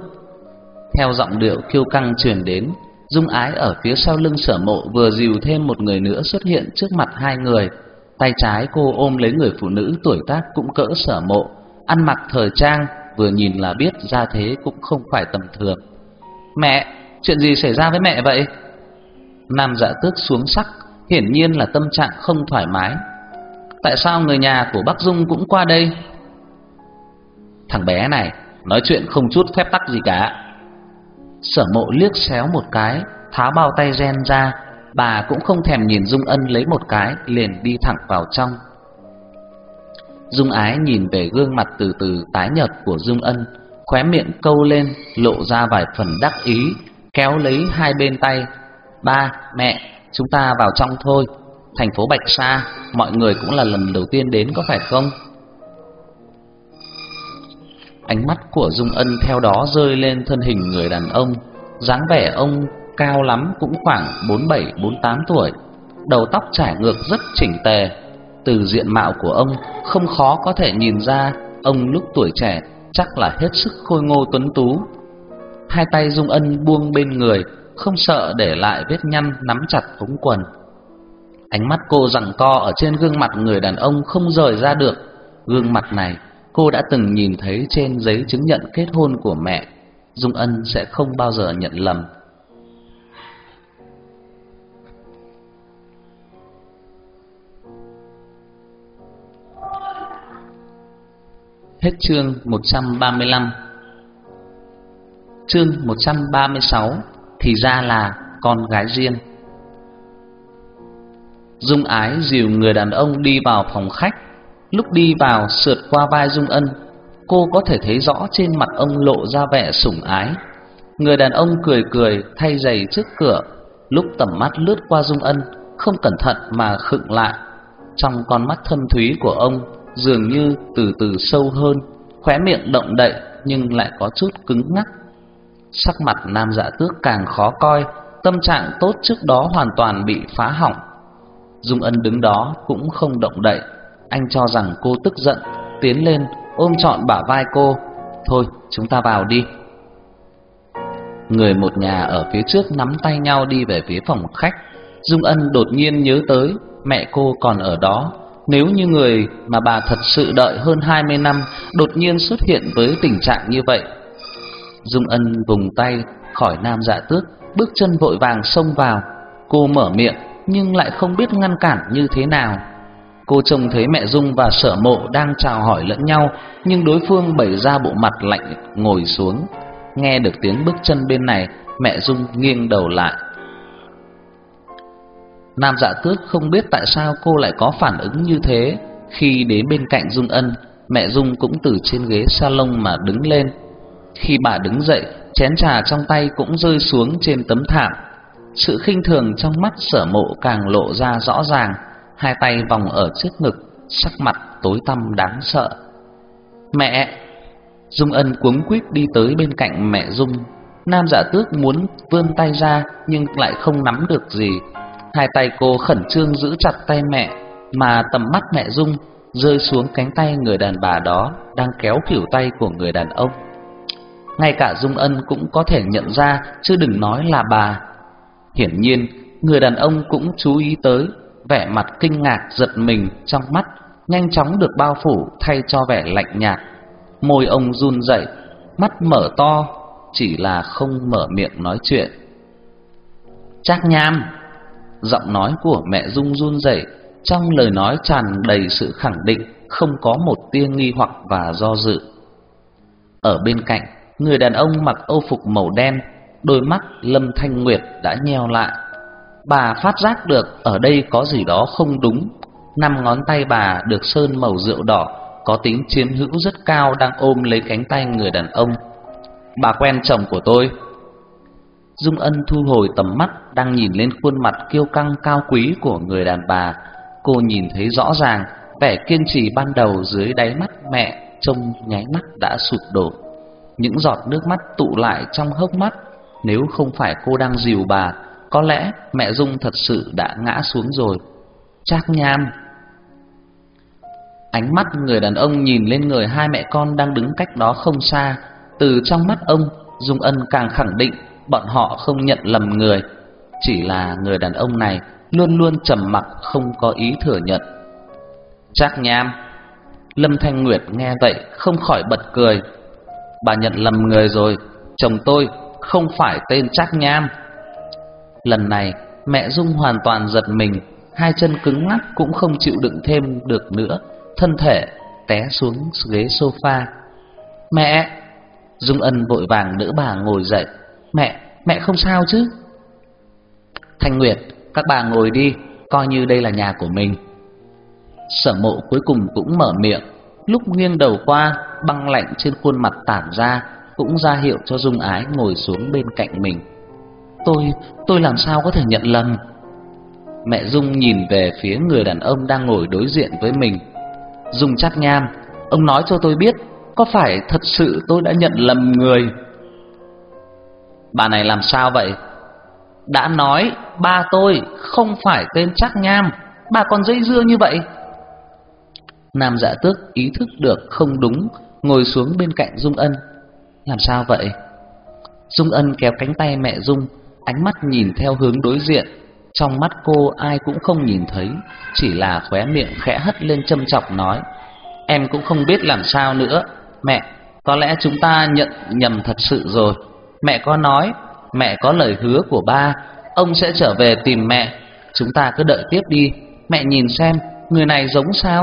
[SPEAKER 1] Theo giọng điệu kiêu căng truyền đến, Dung Ái ở phía sau lưng Sở Mộ vừa dìu thêm một người nữa xuất hiện trước mặt hai người. Tay trái cô ôm lấy người phụ nữ tuổi tác cũng cỡ Sở Mộ, ăn mặc thời trang, vừa nhìn là biết ra thế cũng không phải tầm thường. "Mẹ, chuyện gì xảy ra với mẹ vậy?" Nam Dạ Tước xuống sắc, hiển nhiên là tâm trạng không thoải mái. "Tại sao người nhà của Bắc Dung cũng qua đây?" Thằng bé này nói chuyện không chút phép tắc gì cả. Sở Mộ liếc xéo một cái, tháo bao tay ren ra, bà cũng không thèm nhìn Dung Ân lấy một cái, liền đi thẳng vào trong. Dung Ái nhìn về gương mặt từ từ tái nhợt của Dung Ân, khóe miệng câu lên, lộ ra vài phần đắc ý, kéo lấy hai bên tay. Ba, mẹ, chúng ta vào trong thôi. Thành phố Bạch Sa, mọi người cũng là lần đầu tiên đến có phải không? Ánh mắt của Dung Ân theo đó rơi lên thân hình người đàn ông, dáng vẻ ông cao lắm cũng khoảng 47 48 tuổi, đầu tóc trải ngược rất chỉnh tề. Từ diện mạo của ông không khó có thể nhìn ra ông lúc tuổi trẻ chắc là hết sức khôi ngô tuấn tú. Hai tay Dung Ân buông bên người, không sợ để lại vết nhăn nắm chặt ống quần. Ánh mắt cô rằng co ở trên gương mặt người đàn ông không rời ra được. Gương mặt này, cô đã từng nhìn thấy trên giấy chứng nhận kết hôn của mẹ. Dung Ân sẽ không bao giờ nhận lầm. Hết chương 135 Chương 136 Thì ra là con gái riêng Dung ái dìu người đàn ông đi vào phòng khách. Lúc đi vào, sượt qua vai Dung Ân, Cô có thể thấy rõ trên mặt ông lộ ra vẻ sủng ái. Người đàn ông cười cười, thay giày trước cửa, Lúc tầm mắt lướt qua Dung Ân, Không cẩn thận mà khựng lại. Trong con mắt thâm thúy của ông, Dường như từ từ sâu hơn, Khóe miệng động đậy nhưng lại có chút cứng ngắc. Sắc mặt nam dạ tước càng khó coi, Tâm trạng tốt trước đó hoàn toàn bị phá hỏng. Dung Ân đứng đó cũng không động đậy anh cho rằng cô tức giận, tiến lên ôm trọn bả vai cô. "Thôi, chúng ta vào đi." Người một nhà ở phía trước nắm tay nhau đi về phía phòng khách. Dung Ân đột nhiên nhớ tới mẹ cô còn ở đó. Nếu như người mà bà thật sự đợi hơn 20 năm đột nhiên xuất hiện với tình trạng như vậy. Dung Ân vùng tay khỏi nam dạ tước, bước chân vội vàng xông vào. Cô mở miệng nhưng lại không biết ngăn cản như thế nào. Cô trông thấy mẹ Dung và sở mộ đang chào hỏi lẫn nhau, Nhưng đối phương bày ra bộ mặt lạnh ngồi xuống. Nghe được tiếng bước chân bên này, Mẹ Dung nghiêng đầu lại. Nam dạ tước không biết tại sao cô lại có phản ứng như thế. Khi đến bên cạnh Dung Ân, Mẹ Dung cũng từ trên ghế salon mà đứng lên. Khi bà đứng dậy, Chén trà trong tay cũng rơi xuống trên tấm thảm. Sự khinh thường trong mắt sở mộ càng lộ ra rõ ràng hai tay vòng ở trước ngực, sắc mặt tối tăm đáng sợ. "Mẹ!" Dung Ân cuống quýt đi tới bên cạnh mẹ Dung, Nam giả Tước muốn vươn tay ra nhưng lại không nắm được gì. Hai tay cô khẩn trương giữ chặt tay mẹ, mà tầm mắt mẹ Dung rơi xuống cánh tay người đàn bà đó đang kéo khỉu tay của người đàn ông. Ngay cả Dung Ân cũng có thể nhận ra, chứ đừng nói là bà. Hiển nhiên, người đàn ông cũng chú ý tới, vẻ mặt kinh ngạc giật mình trong mắt nhanh chóng được bao phủ thay cho vẻ lạnh nhạt. Môi ông run rẩy, mắt mở to, chỉ là không mở miệng nói chuyện. Trác Nham, giọng nói của mẹ Dung run rẩy, trong lời nói tràn đầy sự khẳng định, không có một tia nghi hoặc và do dự. Ở bên cạnh, người đàn ông mặc âu phục màu đen, đôi mắt Lâm Thanh Nguyệt đã nheo lại. Bà phát giác được ở đây có gì đó không đúng. Năm ngón tay bà được sơn màu rượu đỏ, có tính chiếm hữu rất cao đang ôm lấy cánh tay người đàn ông. Bà quen chồng của tôi. Dung Ân thu hồi tầm mắt đang nhìn lên khuôn mặt kiêu căng cao quý của người đàn bà. Cô nhìn thấy rõ ràng vẻ kiên trì ban đầu dưới đáy mắt mẹ trông nháy mắt đã sụp đổ. Những giọt nước mắt tụ lại trong hốc mắt, nếu không phải cô đang dìu bà, có lẽ mẹ Dung thật sự đã ngã xuống rồi. Trác Nham. Ánh mắt người đàn ông nhìn lên người hai mẹ con đang đứng cách đó không xa, từ trong mắt ông, Dung Ân càng khẳng định bọn họ không nhận lầm người, chỉ là người đàn ông này luôn luôn trầm mặc không có ý thừa nhận. Trác Nham. Lâm Thanh Nguyệt nghe vậy không khỏi bật cười. Bà nhận lầm người rồi, chồng tôi không phải tên Trác Nham. Lần này, mẹ Dung hoàn toàn giật mình, hai chân cứng ngắc cũng không chịu đựng thêm được nữa, thân thể té xuống ghế sofa. "Mẹ!" Dung Ân vội vàng đỡ bà ngồi dậy. "Mẹ, mẹ không sao chứ?" Thanh Nguyệt, các bà ngồi đi, coi như đây là nhà của mình. Sở Mộ cuối cùng cũng mở miệng, lúc nghiêng đầu qua, băng lạnh trên khuôn mặt tản ra, cũng ra hiệu cho Dung Ái ngồi xuống bên cạnh mình. "Tôi, tôi làm sao có thể nhận lầm?" Mẹ Dung nhìn về phía người đàn ông đang ngồi đối diện với mình. "Dung Trác Nham, ông nói cho tôi biết, có phải thật sự tôi đã nhận lầm người?" Bà này làm sao vậy? Đã nói ba tôi không phải tên Trác Nham, bà còn dây dưa như vậy. Nam Dạ Tước ý thức được không đúng, ngồi xuống bên cạnh Dung Ân. Làm sao vậy? Dung Ân kéo cánh tay mẹ Dung, ánh mắt nhìn theo hướng đối diện. Trong mắt cô ai cũng không nhìn thấy, chỉ là khóe miệng khẽ hất lên châm chọc nói: "Em cũng không biết làm sao nữa, mẹ, có lẽ chúng ta nhận nhầm thật sự rồi. Mẹ có nói, mẹ có lời hứa của ba, ông sẽ trở về tìm mẹ, chúng ta cứ đợi tiếp đi, mẹ nhìn xem người này giống sao?"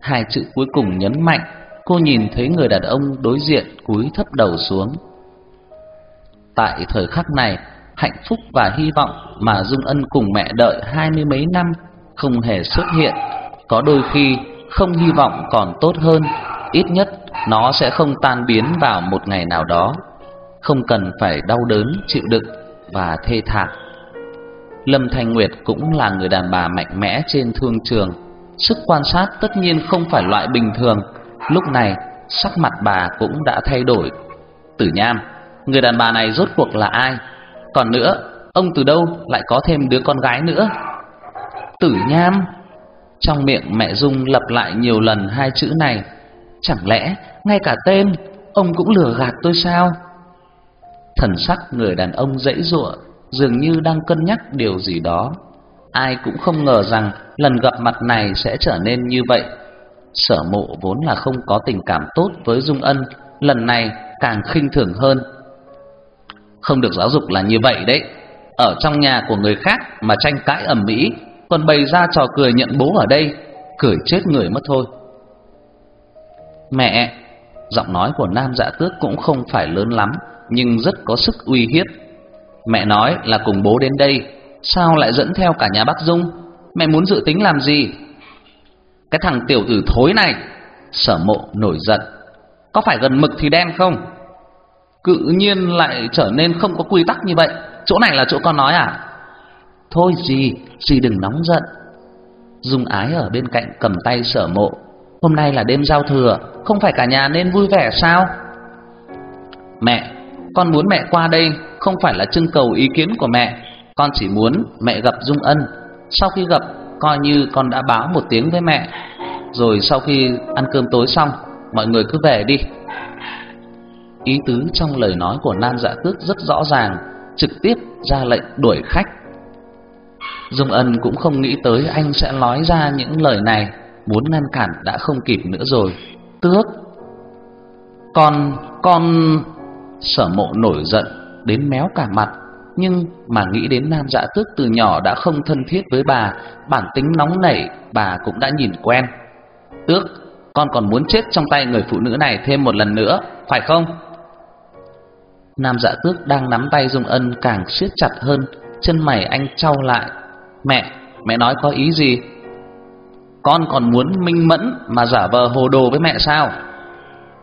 [SPEAKER 1] Hai chữ cuối cùng nhấn mạnh, cô nhìn thấy người đàn ông đối diện cúi thấp đầu xuống. Tại thời khắc này, hạnh phúc và hy vọng mà Dung Ân cùng mẹ đợi hai mươi mấy năm không hề xuất hiện. Có đôi khi không hy vọng còn tốt hơn, ít nhất nó sẽ không tan biến vào một ngày nào đó. Không cần phải đau đớn, chịu đựng và thê thảm. Lâm Thanh Nguyệt cũng là người đàn bà mạnh mẽ trên thương trường, sức quan sát tất nhiên không phải loại bình thường. Lúc này, sắc mặt bà cũng đã thay đổi. Tử Nham, người đàn bà này rốt cuộc là ai? Còn nữa, ông từ đâu lại có thêm đứa con gái nữa? Tử Nham. Trong miệng mẹ Dung lặp lại nhiều lần hai chữ này, chẳng lẽ ngay cả tên ông cũng lừa gạt tôi sao? Thần sắc người đàn ông dãy giụa, dường như đang cân nhắc điều gì đó. Ai cũng không ngờ rằng lần gặp mặt này sẽ trở nên như vậy. Sở Mộ vốn là không có tình cảm tốt với Dung Ân, lần này càng khinh thường hơn. Không được giáo dục là như vậy đấy. Ở trong nhà của người khác mà tranh cãi ầm ĩ, còn bày ra trò cười nhận bố ở đây, cười chết người mất thôi. Mẹ, giọng nói của Nam Dạ Tước cũng không phải lớn lắm, nhưng rất có sức uy hiếp. Mẹ nói là cùng bố đến đây, sao lại dẫn theo cả nhà bác Dung? Mẹ muốn dự tính làm gì? Cái thằng tiểu tử thối này, sở mộ nổi giận. Có phải gần mực thì đen không? Cự nhiên lại trở nên không có quy tắc như vậy. Chỗ này là chỗ con nói à? Thôi gì, gì đừng nóng giận. Dung ái ở bên cạnh cầm tay sở mộ. Hôm nay là đêm giao thừa, không phải cả nhà nên vui vẻ sao? Mẹ, con muốn mẹ qua đây không phải là trưng cầu ý kiến của mẹ, con chỉ muốn mẹ gặp Dung Ân. Sau khi gặp, coi như con đã báo một tiếng với mẹ. Rồi sau khi ăn cơm tối xong, mọi người cứ về đi. Ý tứ trong lời nói của Nam Dạ Tước rất rõ ràng, trực tiếp ra lệnh đuổi khách. Dung Ân cũng không nghĩ tới anh sẽ nói ra những lời này, muốn ngăn cản đã không kịp nữa rồi. Tước, con, con... Sở mộ nổi giận, đến méo cả mặt, nhưng mà nghĩ đến Nam Dạ Tước từ nhỏ đã không thân thiết với bà, bản tính nóng nảy, bà cũng đã nhìn quen. Tước, con còn muốn chết trong tay người phụ nữ này thêm một lần nữa, phải không? Nam Dạ Tước đang nắm tay Dung Ân càng siết chặt hơn, chân mày anh trao lại. "Mẹ, mẹ nói có ý gì?" "Con còn muốn minh mẫn mà giả vờ hồ đồ với mẹ sao?"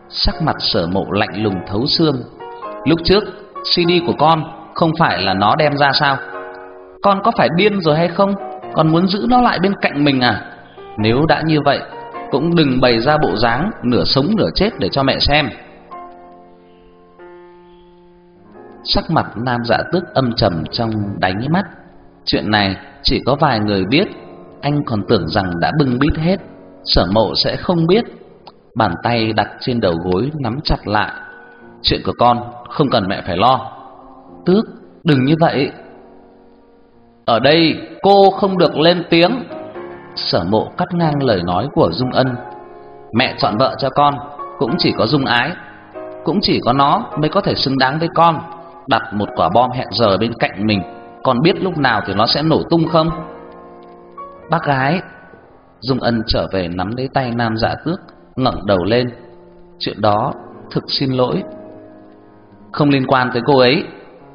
[SPEAKER 1] Sắc mặt Sở Mộ lạnh lùng thấu xương. "Lúc trước, CD của con không phải là nó đem ra sao? Con có phải điên rồi hay không? con muốn giữ nó lại bên cạnh mình à? Nếu đã như vậy, cũng đừng bày ra bộ dáng nửa sống nửa chết để cho mẹ xem." Sắc mặt nam dạ tước âm trầm trong đánh mắt Chuyện này chỉ có vài người biết Anh còn tưởng rằng đã bưng bít hết Sở mộ sẽ không biết Bàn tay đặt trên đầu gối nắm chặt lại Chuyện của con không cần mẹ phải lo Tước đừng như vậy Ở đây cô không được lên tiếng Sở mộ cắt ngang lời nói của Dung Ân Mẹ chọn vợ cho con Cũng chỉ có Dung Ái Cũng chỉ có nó mới có thể xứng đáng với con đặt một quả bom hẹn giờ bên cạnh mình, còn biết lúc nào thì nó sẽ nổ tung không? Bác gái, Dung Ân trở về nắm lấy tay Nam Dạ Tước, ngẩng đầu lên. Chuyện đó thực xin lỗi. Không liên quan tới cô ấy.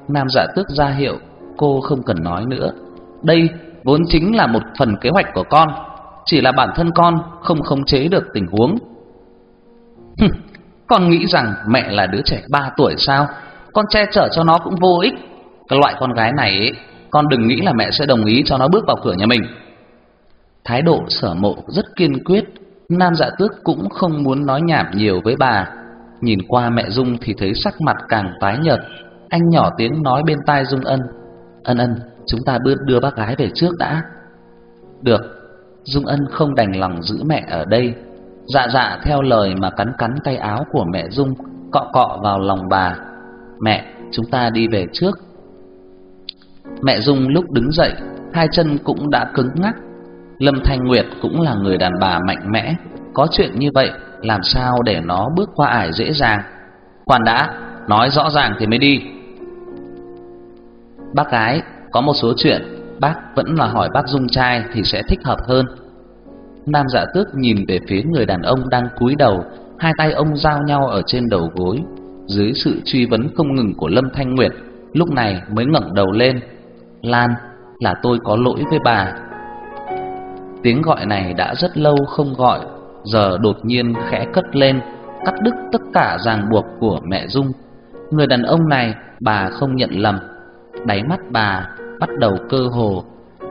[SPEAKER 1] Nam Dạ Tước ra hiệu, cô không cần nói nữa. Đây vốn chính là một phần kế hoạch của con, chỉ là bản thân con không khống chế được tình huống. con nghĩ rằng mẹ là đứa trẻ 3 tuổi sao? con che chở cho nó cũng vô ích. Cái loại con gái này ấy, con đừng nghĩ là mẹ sẽ đồng ý cho nó bước vào cửa nhà mình. Thái độ sở mộ rất kiên quyết, Nam Dạ Tước cũng không muốn nói nhảm nhiều với bà. Nhìn qua mẹ Dung thì thấy sắc mặt càng tái nhợt, anh nhỏ tiếng nói bên tai Dung Ân, "Ân Ân, chúng ta bước đưa bác gái về trước đã." "Được." Dung Ân không đành lòng giữ mẹ ở đây, dạ dạ theo lời mà cắn cắn tay áo của mẹ Dung, cọ cọ vào lòng bà. Mẹ, chúng ta đi về trước. Mẹ Dung lúc đứng dậy, hai chân cũng đã cứng ngắc. Lâm Thanh Nguyệt cũng là người đàn bà mạnh mẽ, có chuyện như vậy làm sao để nó bước qua ải dễ dàng. Khoan đã, nói rõ ràng thì mới đi. Bác gái, có một số chuyện bác vẫn là hỏi bác Dung trai thì sẽ thích hợp hơn. Nam Dạ Tước nhìn về phía người đàn ông đang cúi đầu, hai tay ông giao nhau ở trên đầu gối, dưới sự truy vấn không ngừng của Lâm Thanh Nguyệt, lúc này mới ngẩng đầu lên. "Lan, là tôi có lỗi với bà." Tiếng gọi này đã rất lâu không gọi, giờ đột nhiên khẽ cất lên, cắt đứt tất cả ràng buộc của mẹ Dung. Người đàn ông này bà không nhận lầm, đáy mắt bà bắt đầu cơ hồ,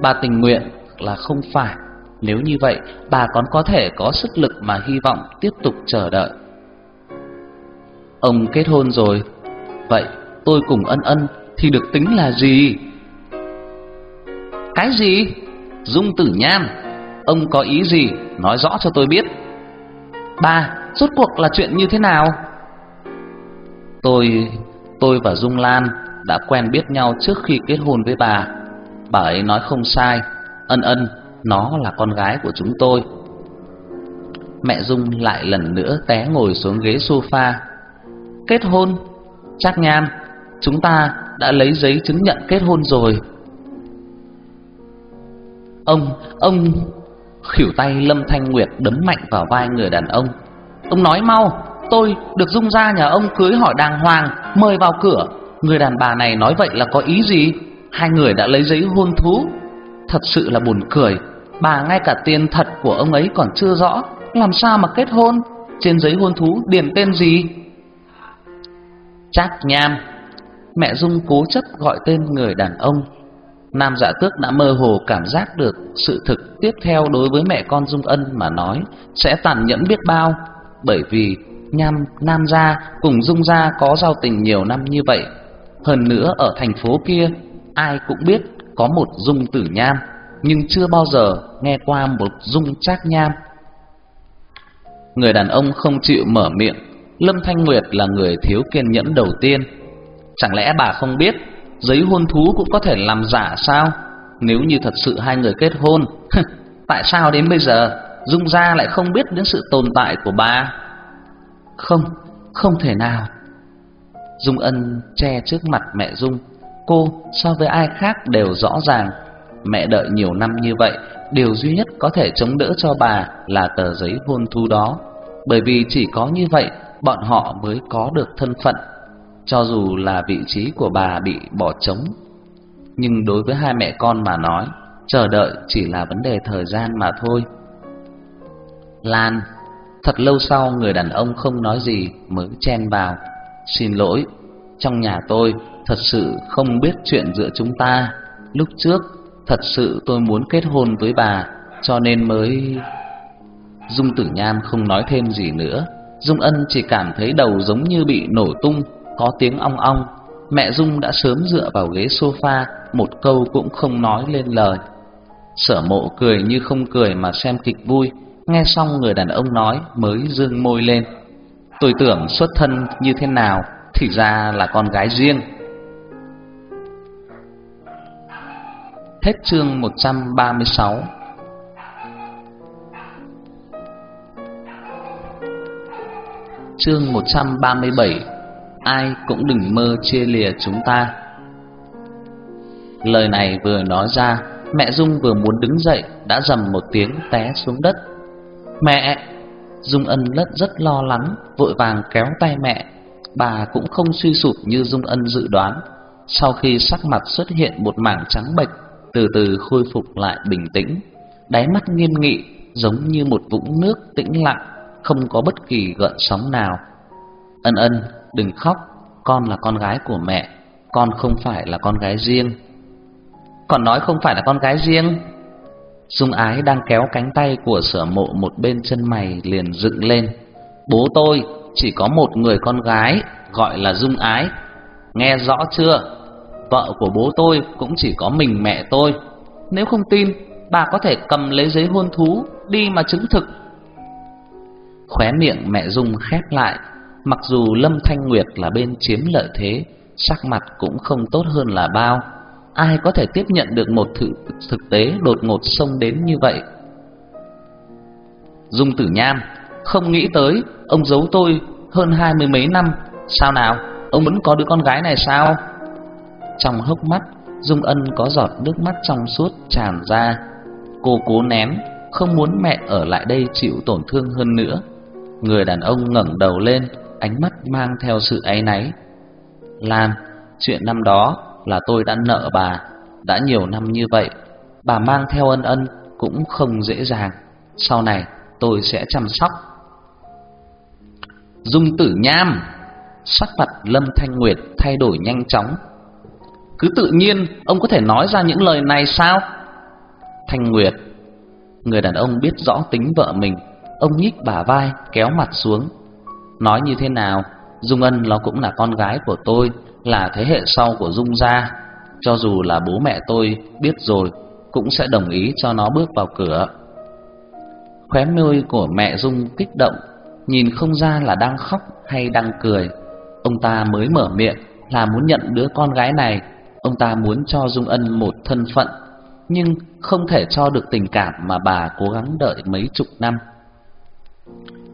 [SPEAKER 1] bà tình nguyện là không phải. Nếu như vậy, bà còn có thể có sức lực mà hy vọng tiếp tục chờ đợi. Ông kết hôn rồi. Vậy tôi cùng ân ân Thì được tính là gì? Cái gì? Dung tử nham Ông có ý gì Nói rõ cho tôi biết. Ba Rốt cuộc là chuyện như thế nào? Tôi Tôi và Dung Lan đã quen biết nhau trước khi kết hôn với bà Bà ấy nói không sai Ân ân Nó là con gái của chúng tôi Mẹ Dung lại lần nữa té ngồi xuống ghế sofa Kết hôn? Chắc nham, chúng ta đã lấy giấy chứng nhận kết hôn rồi. Ông, ông... Khỉu tay Lâm Thanh Nguyệt đấm mạnh vào vai người đàn ông. Ông nói mau, tôi được dung ra nhà ông cưới hỏi đàng hoàng, mời vào cửa. Người đàn bà này nói vậy là có ý gì? Hai người đã lấy giấy hôn thú. Thật sự là buồn cười, bà ngay cả tiền thật của ông ấy còn chưa rõ, làm sao mà kết hôn? Trên giấy hôn thú điền tên gì? Trác Nham. Mẹ Dung cố chấp gọi tên người đàn ông. Nam Dạ Tước đã mơ hồ cảm giác được sự thực tiếp theo đối với mẹ con Dung Ân mà nói sẽ tàn nhẫn biết bao, bởi vì Nham Nam gia cùng Dung gia có giao tình nhiều năm như vậy, hơn nữa ở thành phố kia ai cũng biết có một Dung Tử Nham, nhưng chưa bao giờ nghe qua một Dung Trác Nham. Người đàn ông không chịu mở miệng, Lâm Thanh Nguyệt là người thiếu kiên nhẫn đầu tiên. Chẳng lẽ bà không biết giấy hôn thú cũng có thể làm giả sao? Nếu như thật sự hai người kết hôn, tại sao đến bây giờ Dung gia lại không biết đến sự tồn tại của bà? Không, không thể nào. Dung Ân che trước mặt mẹ Dung, cô so với ai khác đều rõ ràng. Mẹ đợi nhiều năm như vậy, điều duy nhất có thể chống đỡ cho bà là tờ giấy hôn thu đó, bởi vì chỉ có như vậy bọn họ mới có được thân phận, cho dù là vị trí của bà bị bỏ trống. Nhưng đối với hai mẹ con mà nói, chờ đợi chỉ là vấn đề thời gian mà thôi. Lan Thật lâu sau người đàn ông không nói gì mới chen vào. Xin lỗi, trong nhà tôi thật sự không biết chuyện giữa chúng ta. Lúc trước thật sự tôi muốn kết hôn với bà, cho nên mới... Dung Tử Nhan không nói thêm gì nữa. Dung Ân chỉ cảm thấy đầu giống như bị nổ tung, có tiếng ong ong. Mẹ Dung đã sớm dựa vào ghế sofa, một câu cũng không nói lên lời. Sở mộ cười như không cười mà xem kịch vui, Nghe xong người đàn ông nói mới dương môi lên. Tôi tưởng xuất thân như thế nào, thì ra là con gái riêng. Hết chương 136 Chương 137 Ai cũng đừng mơ chia lìa chúng ta Lời này vừa nói ra Mẹ Dung vừa muốn đứng dậy Đã dầm một tiếng té xuống đất Mẹ! Dung Ân rất rất lo lắng, vội vàng kéo tay mẹ. Bà cũng không suy sụp như Dung Ân dự đoán. Sau khi sắc mặt xuất hiện một mảng trắng bệch, từ từ khôi phục lại bình tĩnh. Đáy mắt nghiêm nghị, giống như một vũng nước tĩnh lặng, không có bất kỳ gợn sóng nào. Ân ân, đừng khóc, con là con gái của mẹ, con không phải là con gái riêng. Còn nói không phải là con gái riêng, Dung Ái đang kéo cánh tay của sở mộ một bên chân mày liền dựng lên. Bố tôi chỉ có một người con gái, gọi là Dung Ái. Nghe rõ chưa? Vợ của bố tôi cũng chỉ có mình mẹ tôi. Nếu không tin, bà có thể cầm lấy giấy hôn thú đi mà chứng thực. Khóe miệng mẹ Dung khép lại, mặc dù Lâm Thanh Nguyệt là bên chiếm lợi thế, sắc mặt cũng không tốt hơn là bao ai có thể tiếp nhận được một thử, thực tế đột ngột xông đến như vậy. Dung Tử Nham, không nghĩ tới ông giấu tôi hơn hai mươi mấy năm, sao nào, ông vẫn có đứa con gái này sao? Trong hốc mắt, Dung Ân có giọt nước mắt trong suốt tràn ra. Cô cố nén, không muốn mẹ ở lại đây chịu tổn thương hơn nữa. Người đàn ông ngẩng đầu lên, ánh mắt mang theo sự áy náy. Lan, chuyện năm đó là tôi đã nợ bà đã nhiều năm như vậy, bà mang theo ân ân cũng không dễ dàng. Sau này tôi sẽ chăm sóc. Dung Tử Nham, sắc mặt Lâm Thanh Nguyệt thay đổi nhanh chóng. Cứ tự nhiên ông có thể nói ra những lời này sao? Thanh Nguyệt, người đàn ông biết rõ tính vợ mình, ông nhích bả vai, kéo mặt xuống. Nói như thế nào, Dung Ân nó cũng là con gái của tôi, là thế hệ sau của Dung gia, cho dù là bố mẹ tôi biết rồi cũng sẽ đồng ý cho nó bước vào cửa. Khóe môi của mẹ Dung kích động, nhìn không ra là đang khóc hay đang cười. Ông ta mới mở miệng là muốn nhận đứa con gái này, ông ta muốn cho Dung Ân một thân phận, nhưng không thể cho được tình cảm mà bà cố gắng đợi mấy chục năm.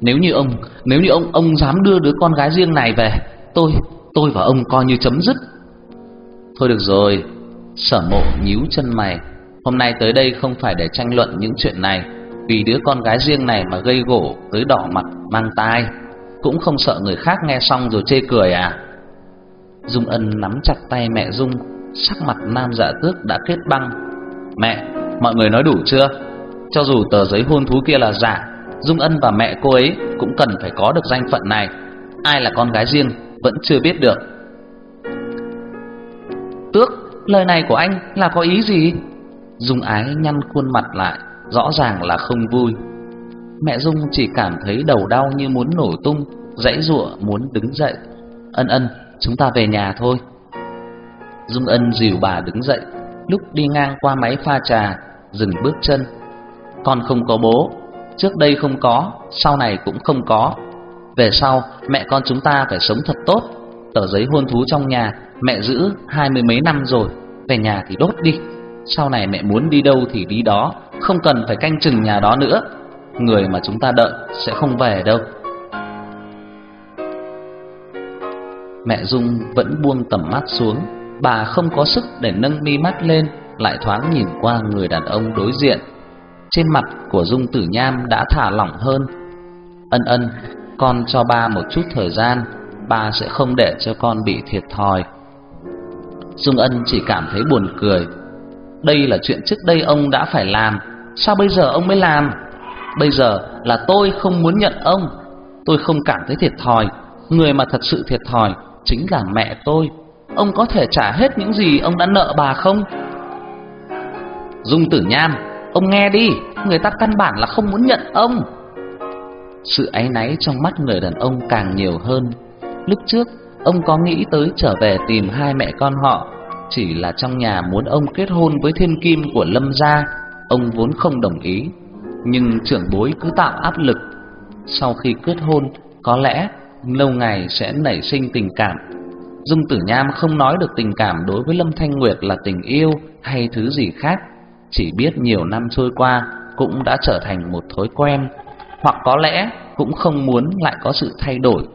[SPEAKER 1] Nếu như ông, nếu như ông ông dám đưa đứa con gái riêng này về, tôi tôi và ông coi như chấm dứt. Thôi được rồi, sở mộ nhíu chân mày, hôm nay tới đây không phải để tranh luận những chuyện này, vì đứa con gái riêng này mà gây gổ tới đỏ mặt mang tai, cũng không sợ người khác nghe xong rồi chê cười à. Dung Ân nắm chặt tay mẹ Dung, sắc mặt nam dạ tước đã kết băng. Mẹ, mọi người nói đủ chưa? Cho dù tờ giấy hôn thú kia là giả, Dung Ân và mẹ cô ấy cũng cần phải có được danh phận này. Ai là con gái riêng vẫn chưa biết được. Tước, lời này của anh là có ý gì? Dung ái nhăn khuôn mặt lại, rõ ràng là không vui. Mẹ Dung chỉ cảm thấy đầu đau như muốn nổ tung, dãy giụa muốn đứng dậy. Ân ân, chúng ta về nhà thôi. Dung Ân dìu bà đứng dậy, lúc đi ngang qua máy pha trà, dừng bước chân. Con không có bố, trước đây không có, sau này cũng không có. Về sau, mẹ con chúng ta phải sống thật tốt. Tờ giấy hôn thú trong nhà, mẹ giữ hai mươi mấy năm rồi, về nhà thì đốt đi. Sau này mẹ muốn đi đâu thì đi đó, không cần phải canh chừng nhà đó nữa. Người mà chúng ta đợi sẽ không về đâu. Mẹ Dung vẫn buông tầm mắt xuống, bà không có sức để nâng mi mắt lên, lại thoáng nhìn qua người đàn ông đối diện. Trên mặt của Dung Tử Nham đã thả lỏng hơn. Ân ân, con cho ba một chút thời gian, ba sẽ không để cho con bị thiệt thòi. Dung Ân chỉ cảm thấy buồn cười. Đây là chuyện trước đây ông đã phải làm, sao bây giờ ông mới làm? Bây giờ là tôi không muốn nhận ông, tôi không cảm thấy thiệt thòi, người mà thật sự thiệt thòi chính là mẹ tôi. Ông có thể trả hết những gì ông đã nợ bà không? Dung Tử Nham, ông nghe đi, người ta căn bản là không muốn nhận ông. Sự áy náy trong mắt người đàn ông càng nhiều hơn. Lúc trước, ông có nghĩ tới trở về tìm hai mẹ con họ, chỉ là trong nhà muốn ông kết hôn với thiên kim của Lâm gia, ông vốn không đồng ý. Nhưng trưởng bối cứ tạo áp lực. Sau khi kết hôn, có lẽ lâu ngày sẽ nảy sinh tình cảm. Dung Tử Nham không nói được tình cảm đối với Lâm Thanh Nguyệt là tình yêu hay thứ gì khác, chỉ biết nhiều năm trôi qua cũng đã trở thành một thói quen, hoặc có lẽ cũng không muốn lại có sự thay đổi.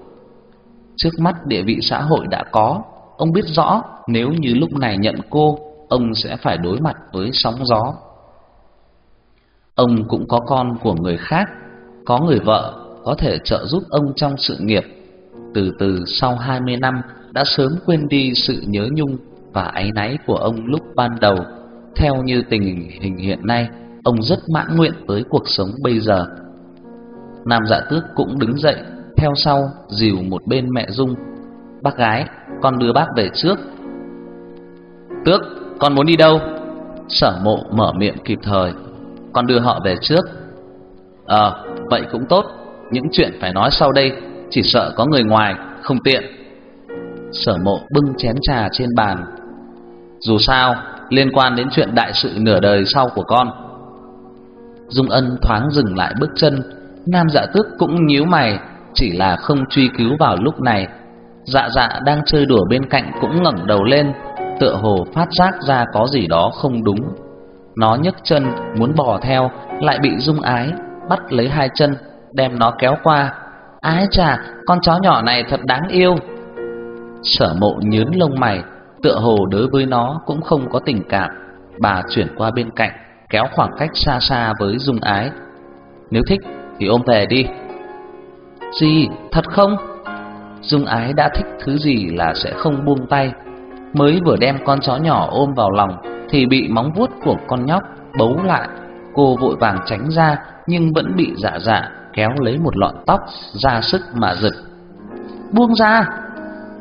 [SPEAKER 1] Trước mắt địa vị xã hội đã có, ông biết rõ nếu như lúc này nhận cô, ông sẽ phải đối mặt với sóng gió. Ông cũng có con của người khác, có người vợ có thể trợ giúp ông trong sự nghiệp. Từ từ sau 20 năm đã sớm quên đi sự nhớ nhung và áy náy của ông lúc ban đầu. Theo như tình hình hiện nay, ông rất mãn nguyện với cuộc sống bây giờ. Nam Dạ Tước cũng đứng dậy, theo sau dìu một bên mẹ Dung. "Bác gái, con đưa bác về trước." "Tước, con muốn đi đâu?" Sở Mộ mở miệng kịp thời. "Con đưa họ về trước." "Ờ, vậy cũng tốt, những chuyện phải nói sau đây chỉ sợ có người ngoài không tiện." Sở Mộ bưng chén trà trên bàn. "Dù sao, liên quan đến chuyện đại sự nửa đời sau của con." Dung Ân thoáng dừng lại bước chân, Nam Dạ Tước cũng nhíu mày, chỉ là không truy cứu vào lúc này. Dạ Dạ đang chơi đùa bên cạnh cũng ngẩng đầu lên, tựa hồ phát giác ra có gì đó không đúng. Nó nhấc chân muốn bò theo, lại bị Dung Ái bắt lấy hai chân, đem nó kéo qua. Ái chà, con chó nhỏ này thật đáng yêu. Sở Mộ nhướng lông mày, tựa hồ đối với nó cũng không có tình cảm. Bà chuyển qua bên cạnh, kéo khoảng cách xa xa với Dung Ái. Nếu thích thì ôm về đi. Gì, thật không? Dung Ái đã thích thứ gì là sẽ không buông tay. Mới vừa đem con chó nhỏ ôm vào lòng thì bị móng vuốt của con nhóc bấu lại. Cô vội vàng tránh ra nhưng vẫn bị dạ dạ kéo lấy một lọn tóc ra sức mà giật. Buông ra!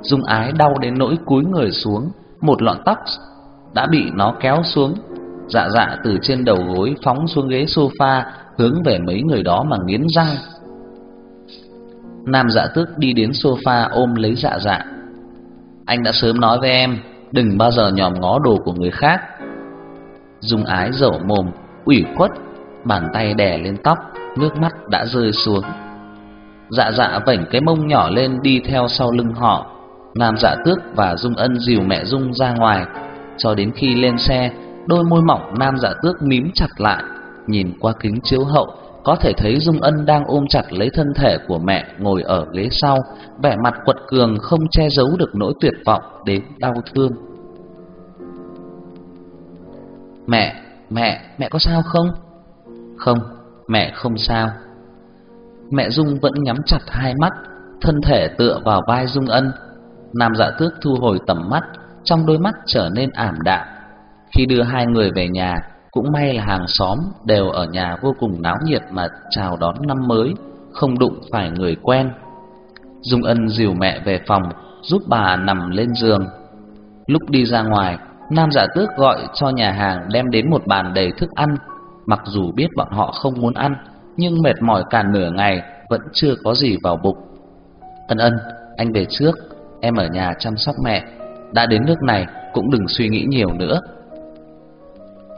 [SPEAKER 1] Dung Ái đau đến nỗi cúi người xuống, một lọn tóc đã bị nó kéo xuống. Dạ dạ từ trên đầu gối phóng xuống ghế sofa hướng về mấy người đó mà nghiến răng. Nam dạ tước đi đến sofa ôm lấy dạ dạ. Anh đã sớm nói với em, đừng bao giờ nhòm ngó đồ của người khác. Dung ái dậu mồm, ủy khuất, bàn tay đè lên tóc, nước mắt đã rơi xuống. Dạ dạ vảnh cái mông nhỏ lên đi theo sau lưng họ. Nam dạ tước và Dung ân dìu mẹ Dung ra ngoài, cho đến khi lên xe, đôi môi mỏng Nam dạ tước mím chặt lại, nhìn qua kính chiếu hậu có thể thấy Dung Ân đang ôm chặt lấy thân thể của mẹ ngồi ở ghế sau, vẻ mặt quật cường không che giấu được nỗi tuyệt vọng đến đau thương. Mẹ, mẹ, mẹ có sao không? Không, mẹ không sao. Mẹ Dung vẫn nhắm chặt hai mắt, thân thể tựa vào vai Dung Ân. Nam Dạ Tước thu hồi tầm mắt, trong đôi mắt trở nên ảm đạm. Khi đưa hai người về nhà, cũng may là hàng xóm đều ở nhà vô cùng náo nhiệt mà chào đón năm mới, không đụng phải người quen. Dung Ân dìu mẹ về phòng, giúp bà nằm lên giường. Lúc đi ra ngoài, Nam Dạ Tước gọi cho nhà hàng đem đến một bàn đầy thức ăn. Mặc dù biết bọn họ không muốn ăn, nhưng mệt mỏi cả nửa ngày vẫn chưa có gì vào bụng. Ân ân, anh về trước, em ở nhà chăm sóc mẹ. Đã đến nước này cũng đừng suy nghĩ nhiều nữa.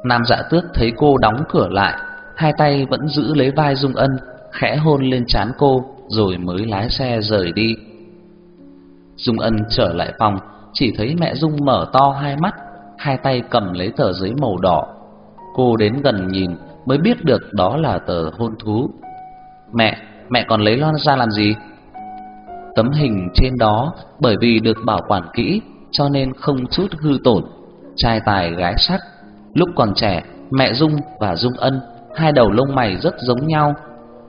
[SPEAKER 1] Nam dạ tước thấy cô đóng cửa lại, hai tay vẫn giữ lấy vai Dung Ân, khẽ hôn lên trán cô rồi mới lái xe rời đi. Dung Ân trở lại phòng, chỉ thấy mẹ Dung mở to hai mắt, hai tay cầm lấy tờ giấy màu đỏ. Cô đến gần nhìn mới biết được đó là tờ hôn thú. Mẹ, mẹ còn lấy lon ra làm gì? Tấm hình trên đó bởi vì được bảo quản kỹ cho nên không chút hư tổn. Trai tài gái sắc, lúc còn trẻ, mẹ Dung và Dung Ân hai đầu lông mày rất giống nhau.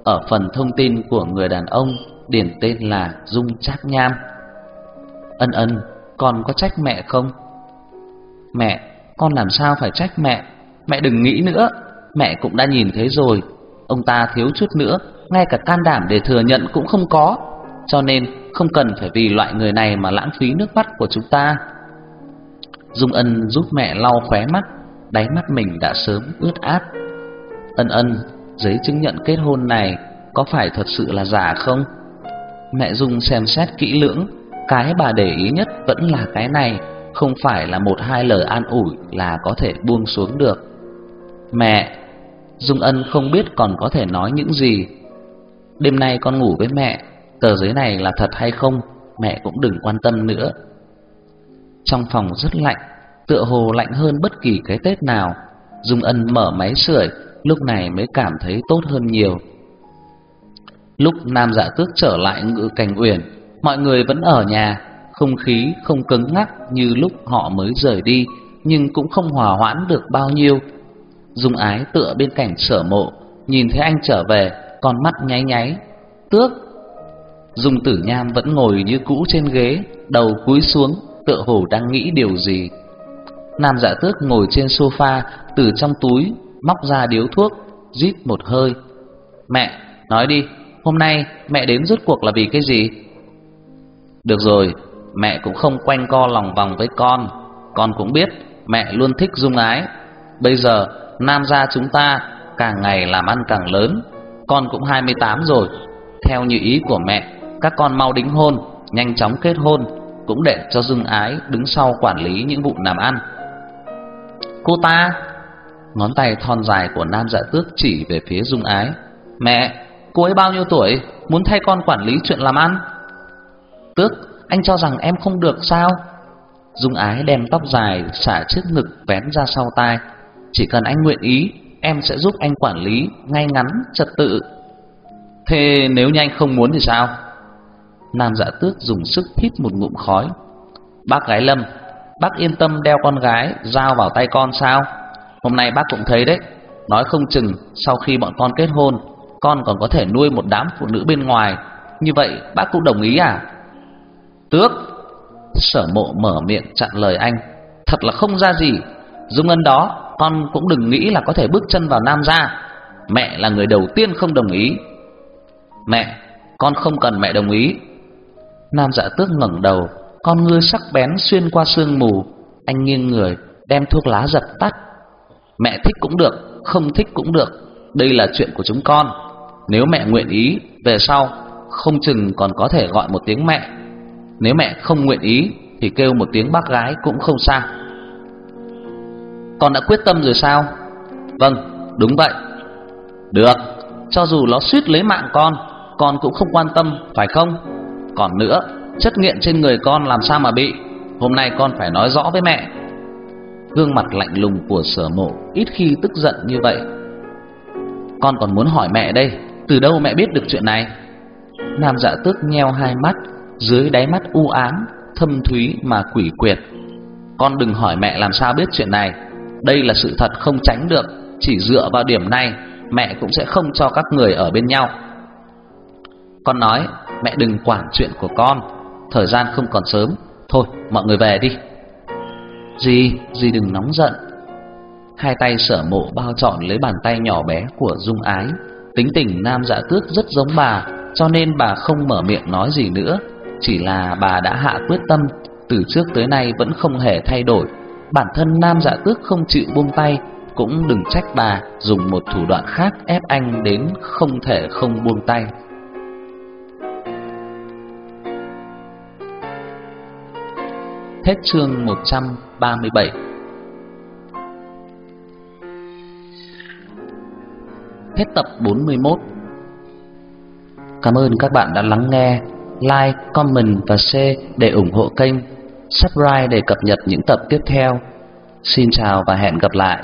[SPEAKER 1] Ở phần thông tin của người đàn ông điển tên là Dung Trác Nham. Ân Ân, con có trách mẹ không? Mẹ, con làm sao phải trách mẹ? Mẹ đừng nghĩ nữa, mẹ cũng đã nhìn thấy rồi. Ông ta thiếu chút nữa, ngay cả can đảm để thừa nhận cũng không có. Cho nên không cần phải vì loại người này mà lãng phí nước mắt của chúng ta. Dung Ân giúp mẹ lau khóe mắt, đáy mắt mình đã sớm ướt át. Ân Ân, giấy chứng nhận kết hôn này có phải thật sự là giả không? Mẹ Dung xem xét kỹ lưỡng, cái bà để ý nhất vẫn là cái này, không phải là một hai lời an ủi là có thể buông xuống được. Mẹ, Dung Ân không biết còn có thể nói những gì. Đêm nay con ngủ với mẹ, tờ giấy này là thật hay không, mẹ cũng đừng quan tâm nữa. Trong phòng rất lạnh, tựa hồ lạnh hơn bất kỳ cái Tết nào. Dung Ân mở máy sưởi, lúc này mới cảm thấy tốt hơn nhiều. Lúc Nam Dạ Tước trở lại ngự cảnh uyển, mọi người vẫn ở nhà, không khí không cứng ngắc như lúc họ mới rời đi, nhưng cũng không hòa hoãn được bao nhiêu. Dung Ái tựa bên cạnh Sở Mộ, nhìn thấy anh trở về, con mắt nháy nháy. "Tước." Dung Tử Nham vẫn ngồi như cũ trên ghế, đầu cúi xuống, tựa hồ đang nghĩ điều gì. Nam Dạ Tước ngồi trên sofa, từ trong túi móc ra điếu thuốc, rít một hơi. "Mẹ, nói đi, hôm nay mẹ đến rốt cuộc là vì cái gì?" "Được rồi, mẹ cũng không quanh co lòng vòng với con, con cũng biết mẹ luôn thích Dung Ái. Bây giờ nam gia chúng ta càng ngày làm ăn càng lớn, con cũng 28 rồi. Theo như ý của mẹ, các con mau đính hôn, nhanh chóng kết hôn, cũng để cho Dung Ái đứng sau quản lý những vụ làm ăn. Cô ta Ngón tay thon dài của nam dạ tước chỉ về phía Dung Ái. Mẹ, cô ấy bao nhiêu tuổi, muốn thay con quản lý chuyện làm ăn? Tước, anh cho rằng em không được sao? Dung Ái đem tóc dài xả trước ngực vén ra sau tai. Chỉ cần anh nguyện ý, em sẽ giúp anh quản lý ngay ngắn, trật tự. Thế nếu như anh không muốn thì sao? Nam dạ tước dùng sức hít một ngụm khói. Bác gái Lâm, bác yên tâm đeo con gái giao vào tay con sao? Hôm nay bác cũng thấy đấy, nói không chừng sau khi bọn con kết hôn, con còn có thể nuôi một đám phụ nữ bên ngoài, như vậy bác cũng đồng ý à? Tước, sở mộ mở miệng chặn lời anh, thật là không ra gì. Dung Ân đó, con cũng đừng nghĩ là có thể bước chân vào Nam gia. Mẹ là người đầu tiên không đồng ý. Mẹ, con không cần mẹ đồng ý. Nam dạ tước ngẩng đầu, con ngươi sắc bén xuyên qua sương mù. Anh nghiêng người, đem thuốc lá dập tắt. Mẹ thích cũng được, không thích cũng được. Đây là chuyện của chúng con. Nếu mẹ nguyện ý, về sau không chừng còn có thể gọi một tiếng mẹ. Nếu mẹ không nguyện ý thì kêu một tiếng bác gái cũng không sao. Con đã quyết tâm rồi sao? Vâng, đúng vậy. Được, cho dù nó suýt lấy mạng con, con cũng không quan tâm, phải không? Còn nữa, chất nghiện trên người con làm sao mà bị? Hôm nay con phải nói rõ với mẹ. Gương mặt lạnh lùng của sở mộ ít khi tức giận như vậy. Con còn muốn hỏi mẹ đây, từ đâu mẹ biết được chuyện này? Nam dạ tước nheo hai mắt, dưới đáy mắt u ám, thâm thúy mà quỷ quyệt. Con đừng hỏi mẹ làm sao biết chuyện này, đây là sự thật không tránh được, chỉ dựa vào điểm này, mẹ cũng sẽ không cho các người ở bên nhau. Con nói, mẹ đừng quản chuyện của con, thời gian không còn sớm, thôi mọi người về đi. Dì, dì đừng nóng giận. Hai tay sở mộ bao trọn lấy bàn tay nhỏ bé của Dung Ái. Tính tình nam dạ tước rất giống bà, cho nên bà không mở miệng nói gì nữa. Chỉ là bà đã hạ quyết tâm, từ trước tới nay vẫn không hề thay đổi. Bản thân nam dạ tước không chịu buông tay, cũng đừng trách bà dùng một thủ đoạn khác ép anh đến không thể không buông tay. Hết chương 137 Hết tập 41 Cảm ơn các bạn đã lắng nghe Like, comment và share để ủng hộ kênh. Subscribe để cập nhật những tập tiếp theo. Xin chào và hẹn gặp lại.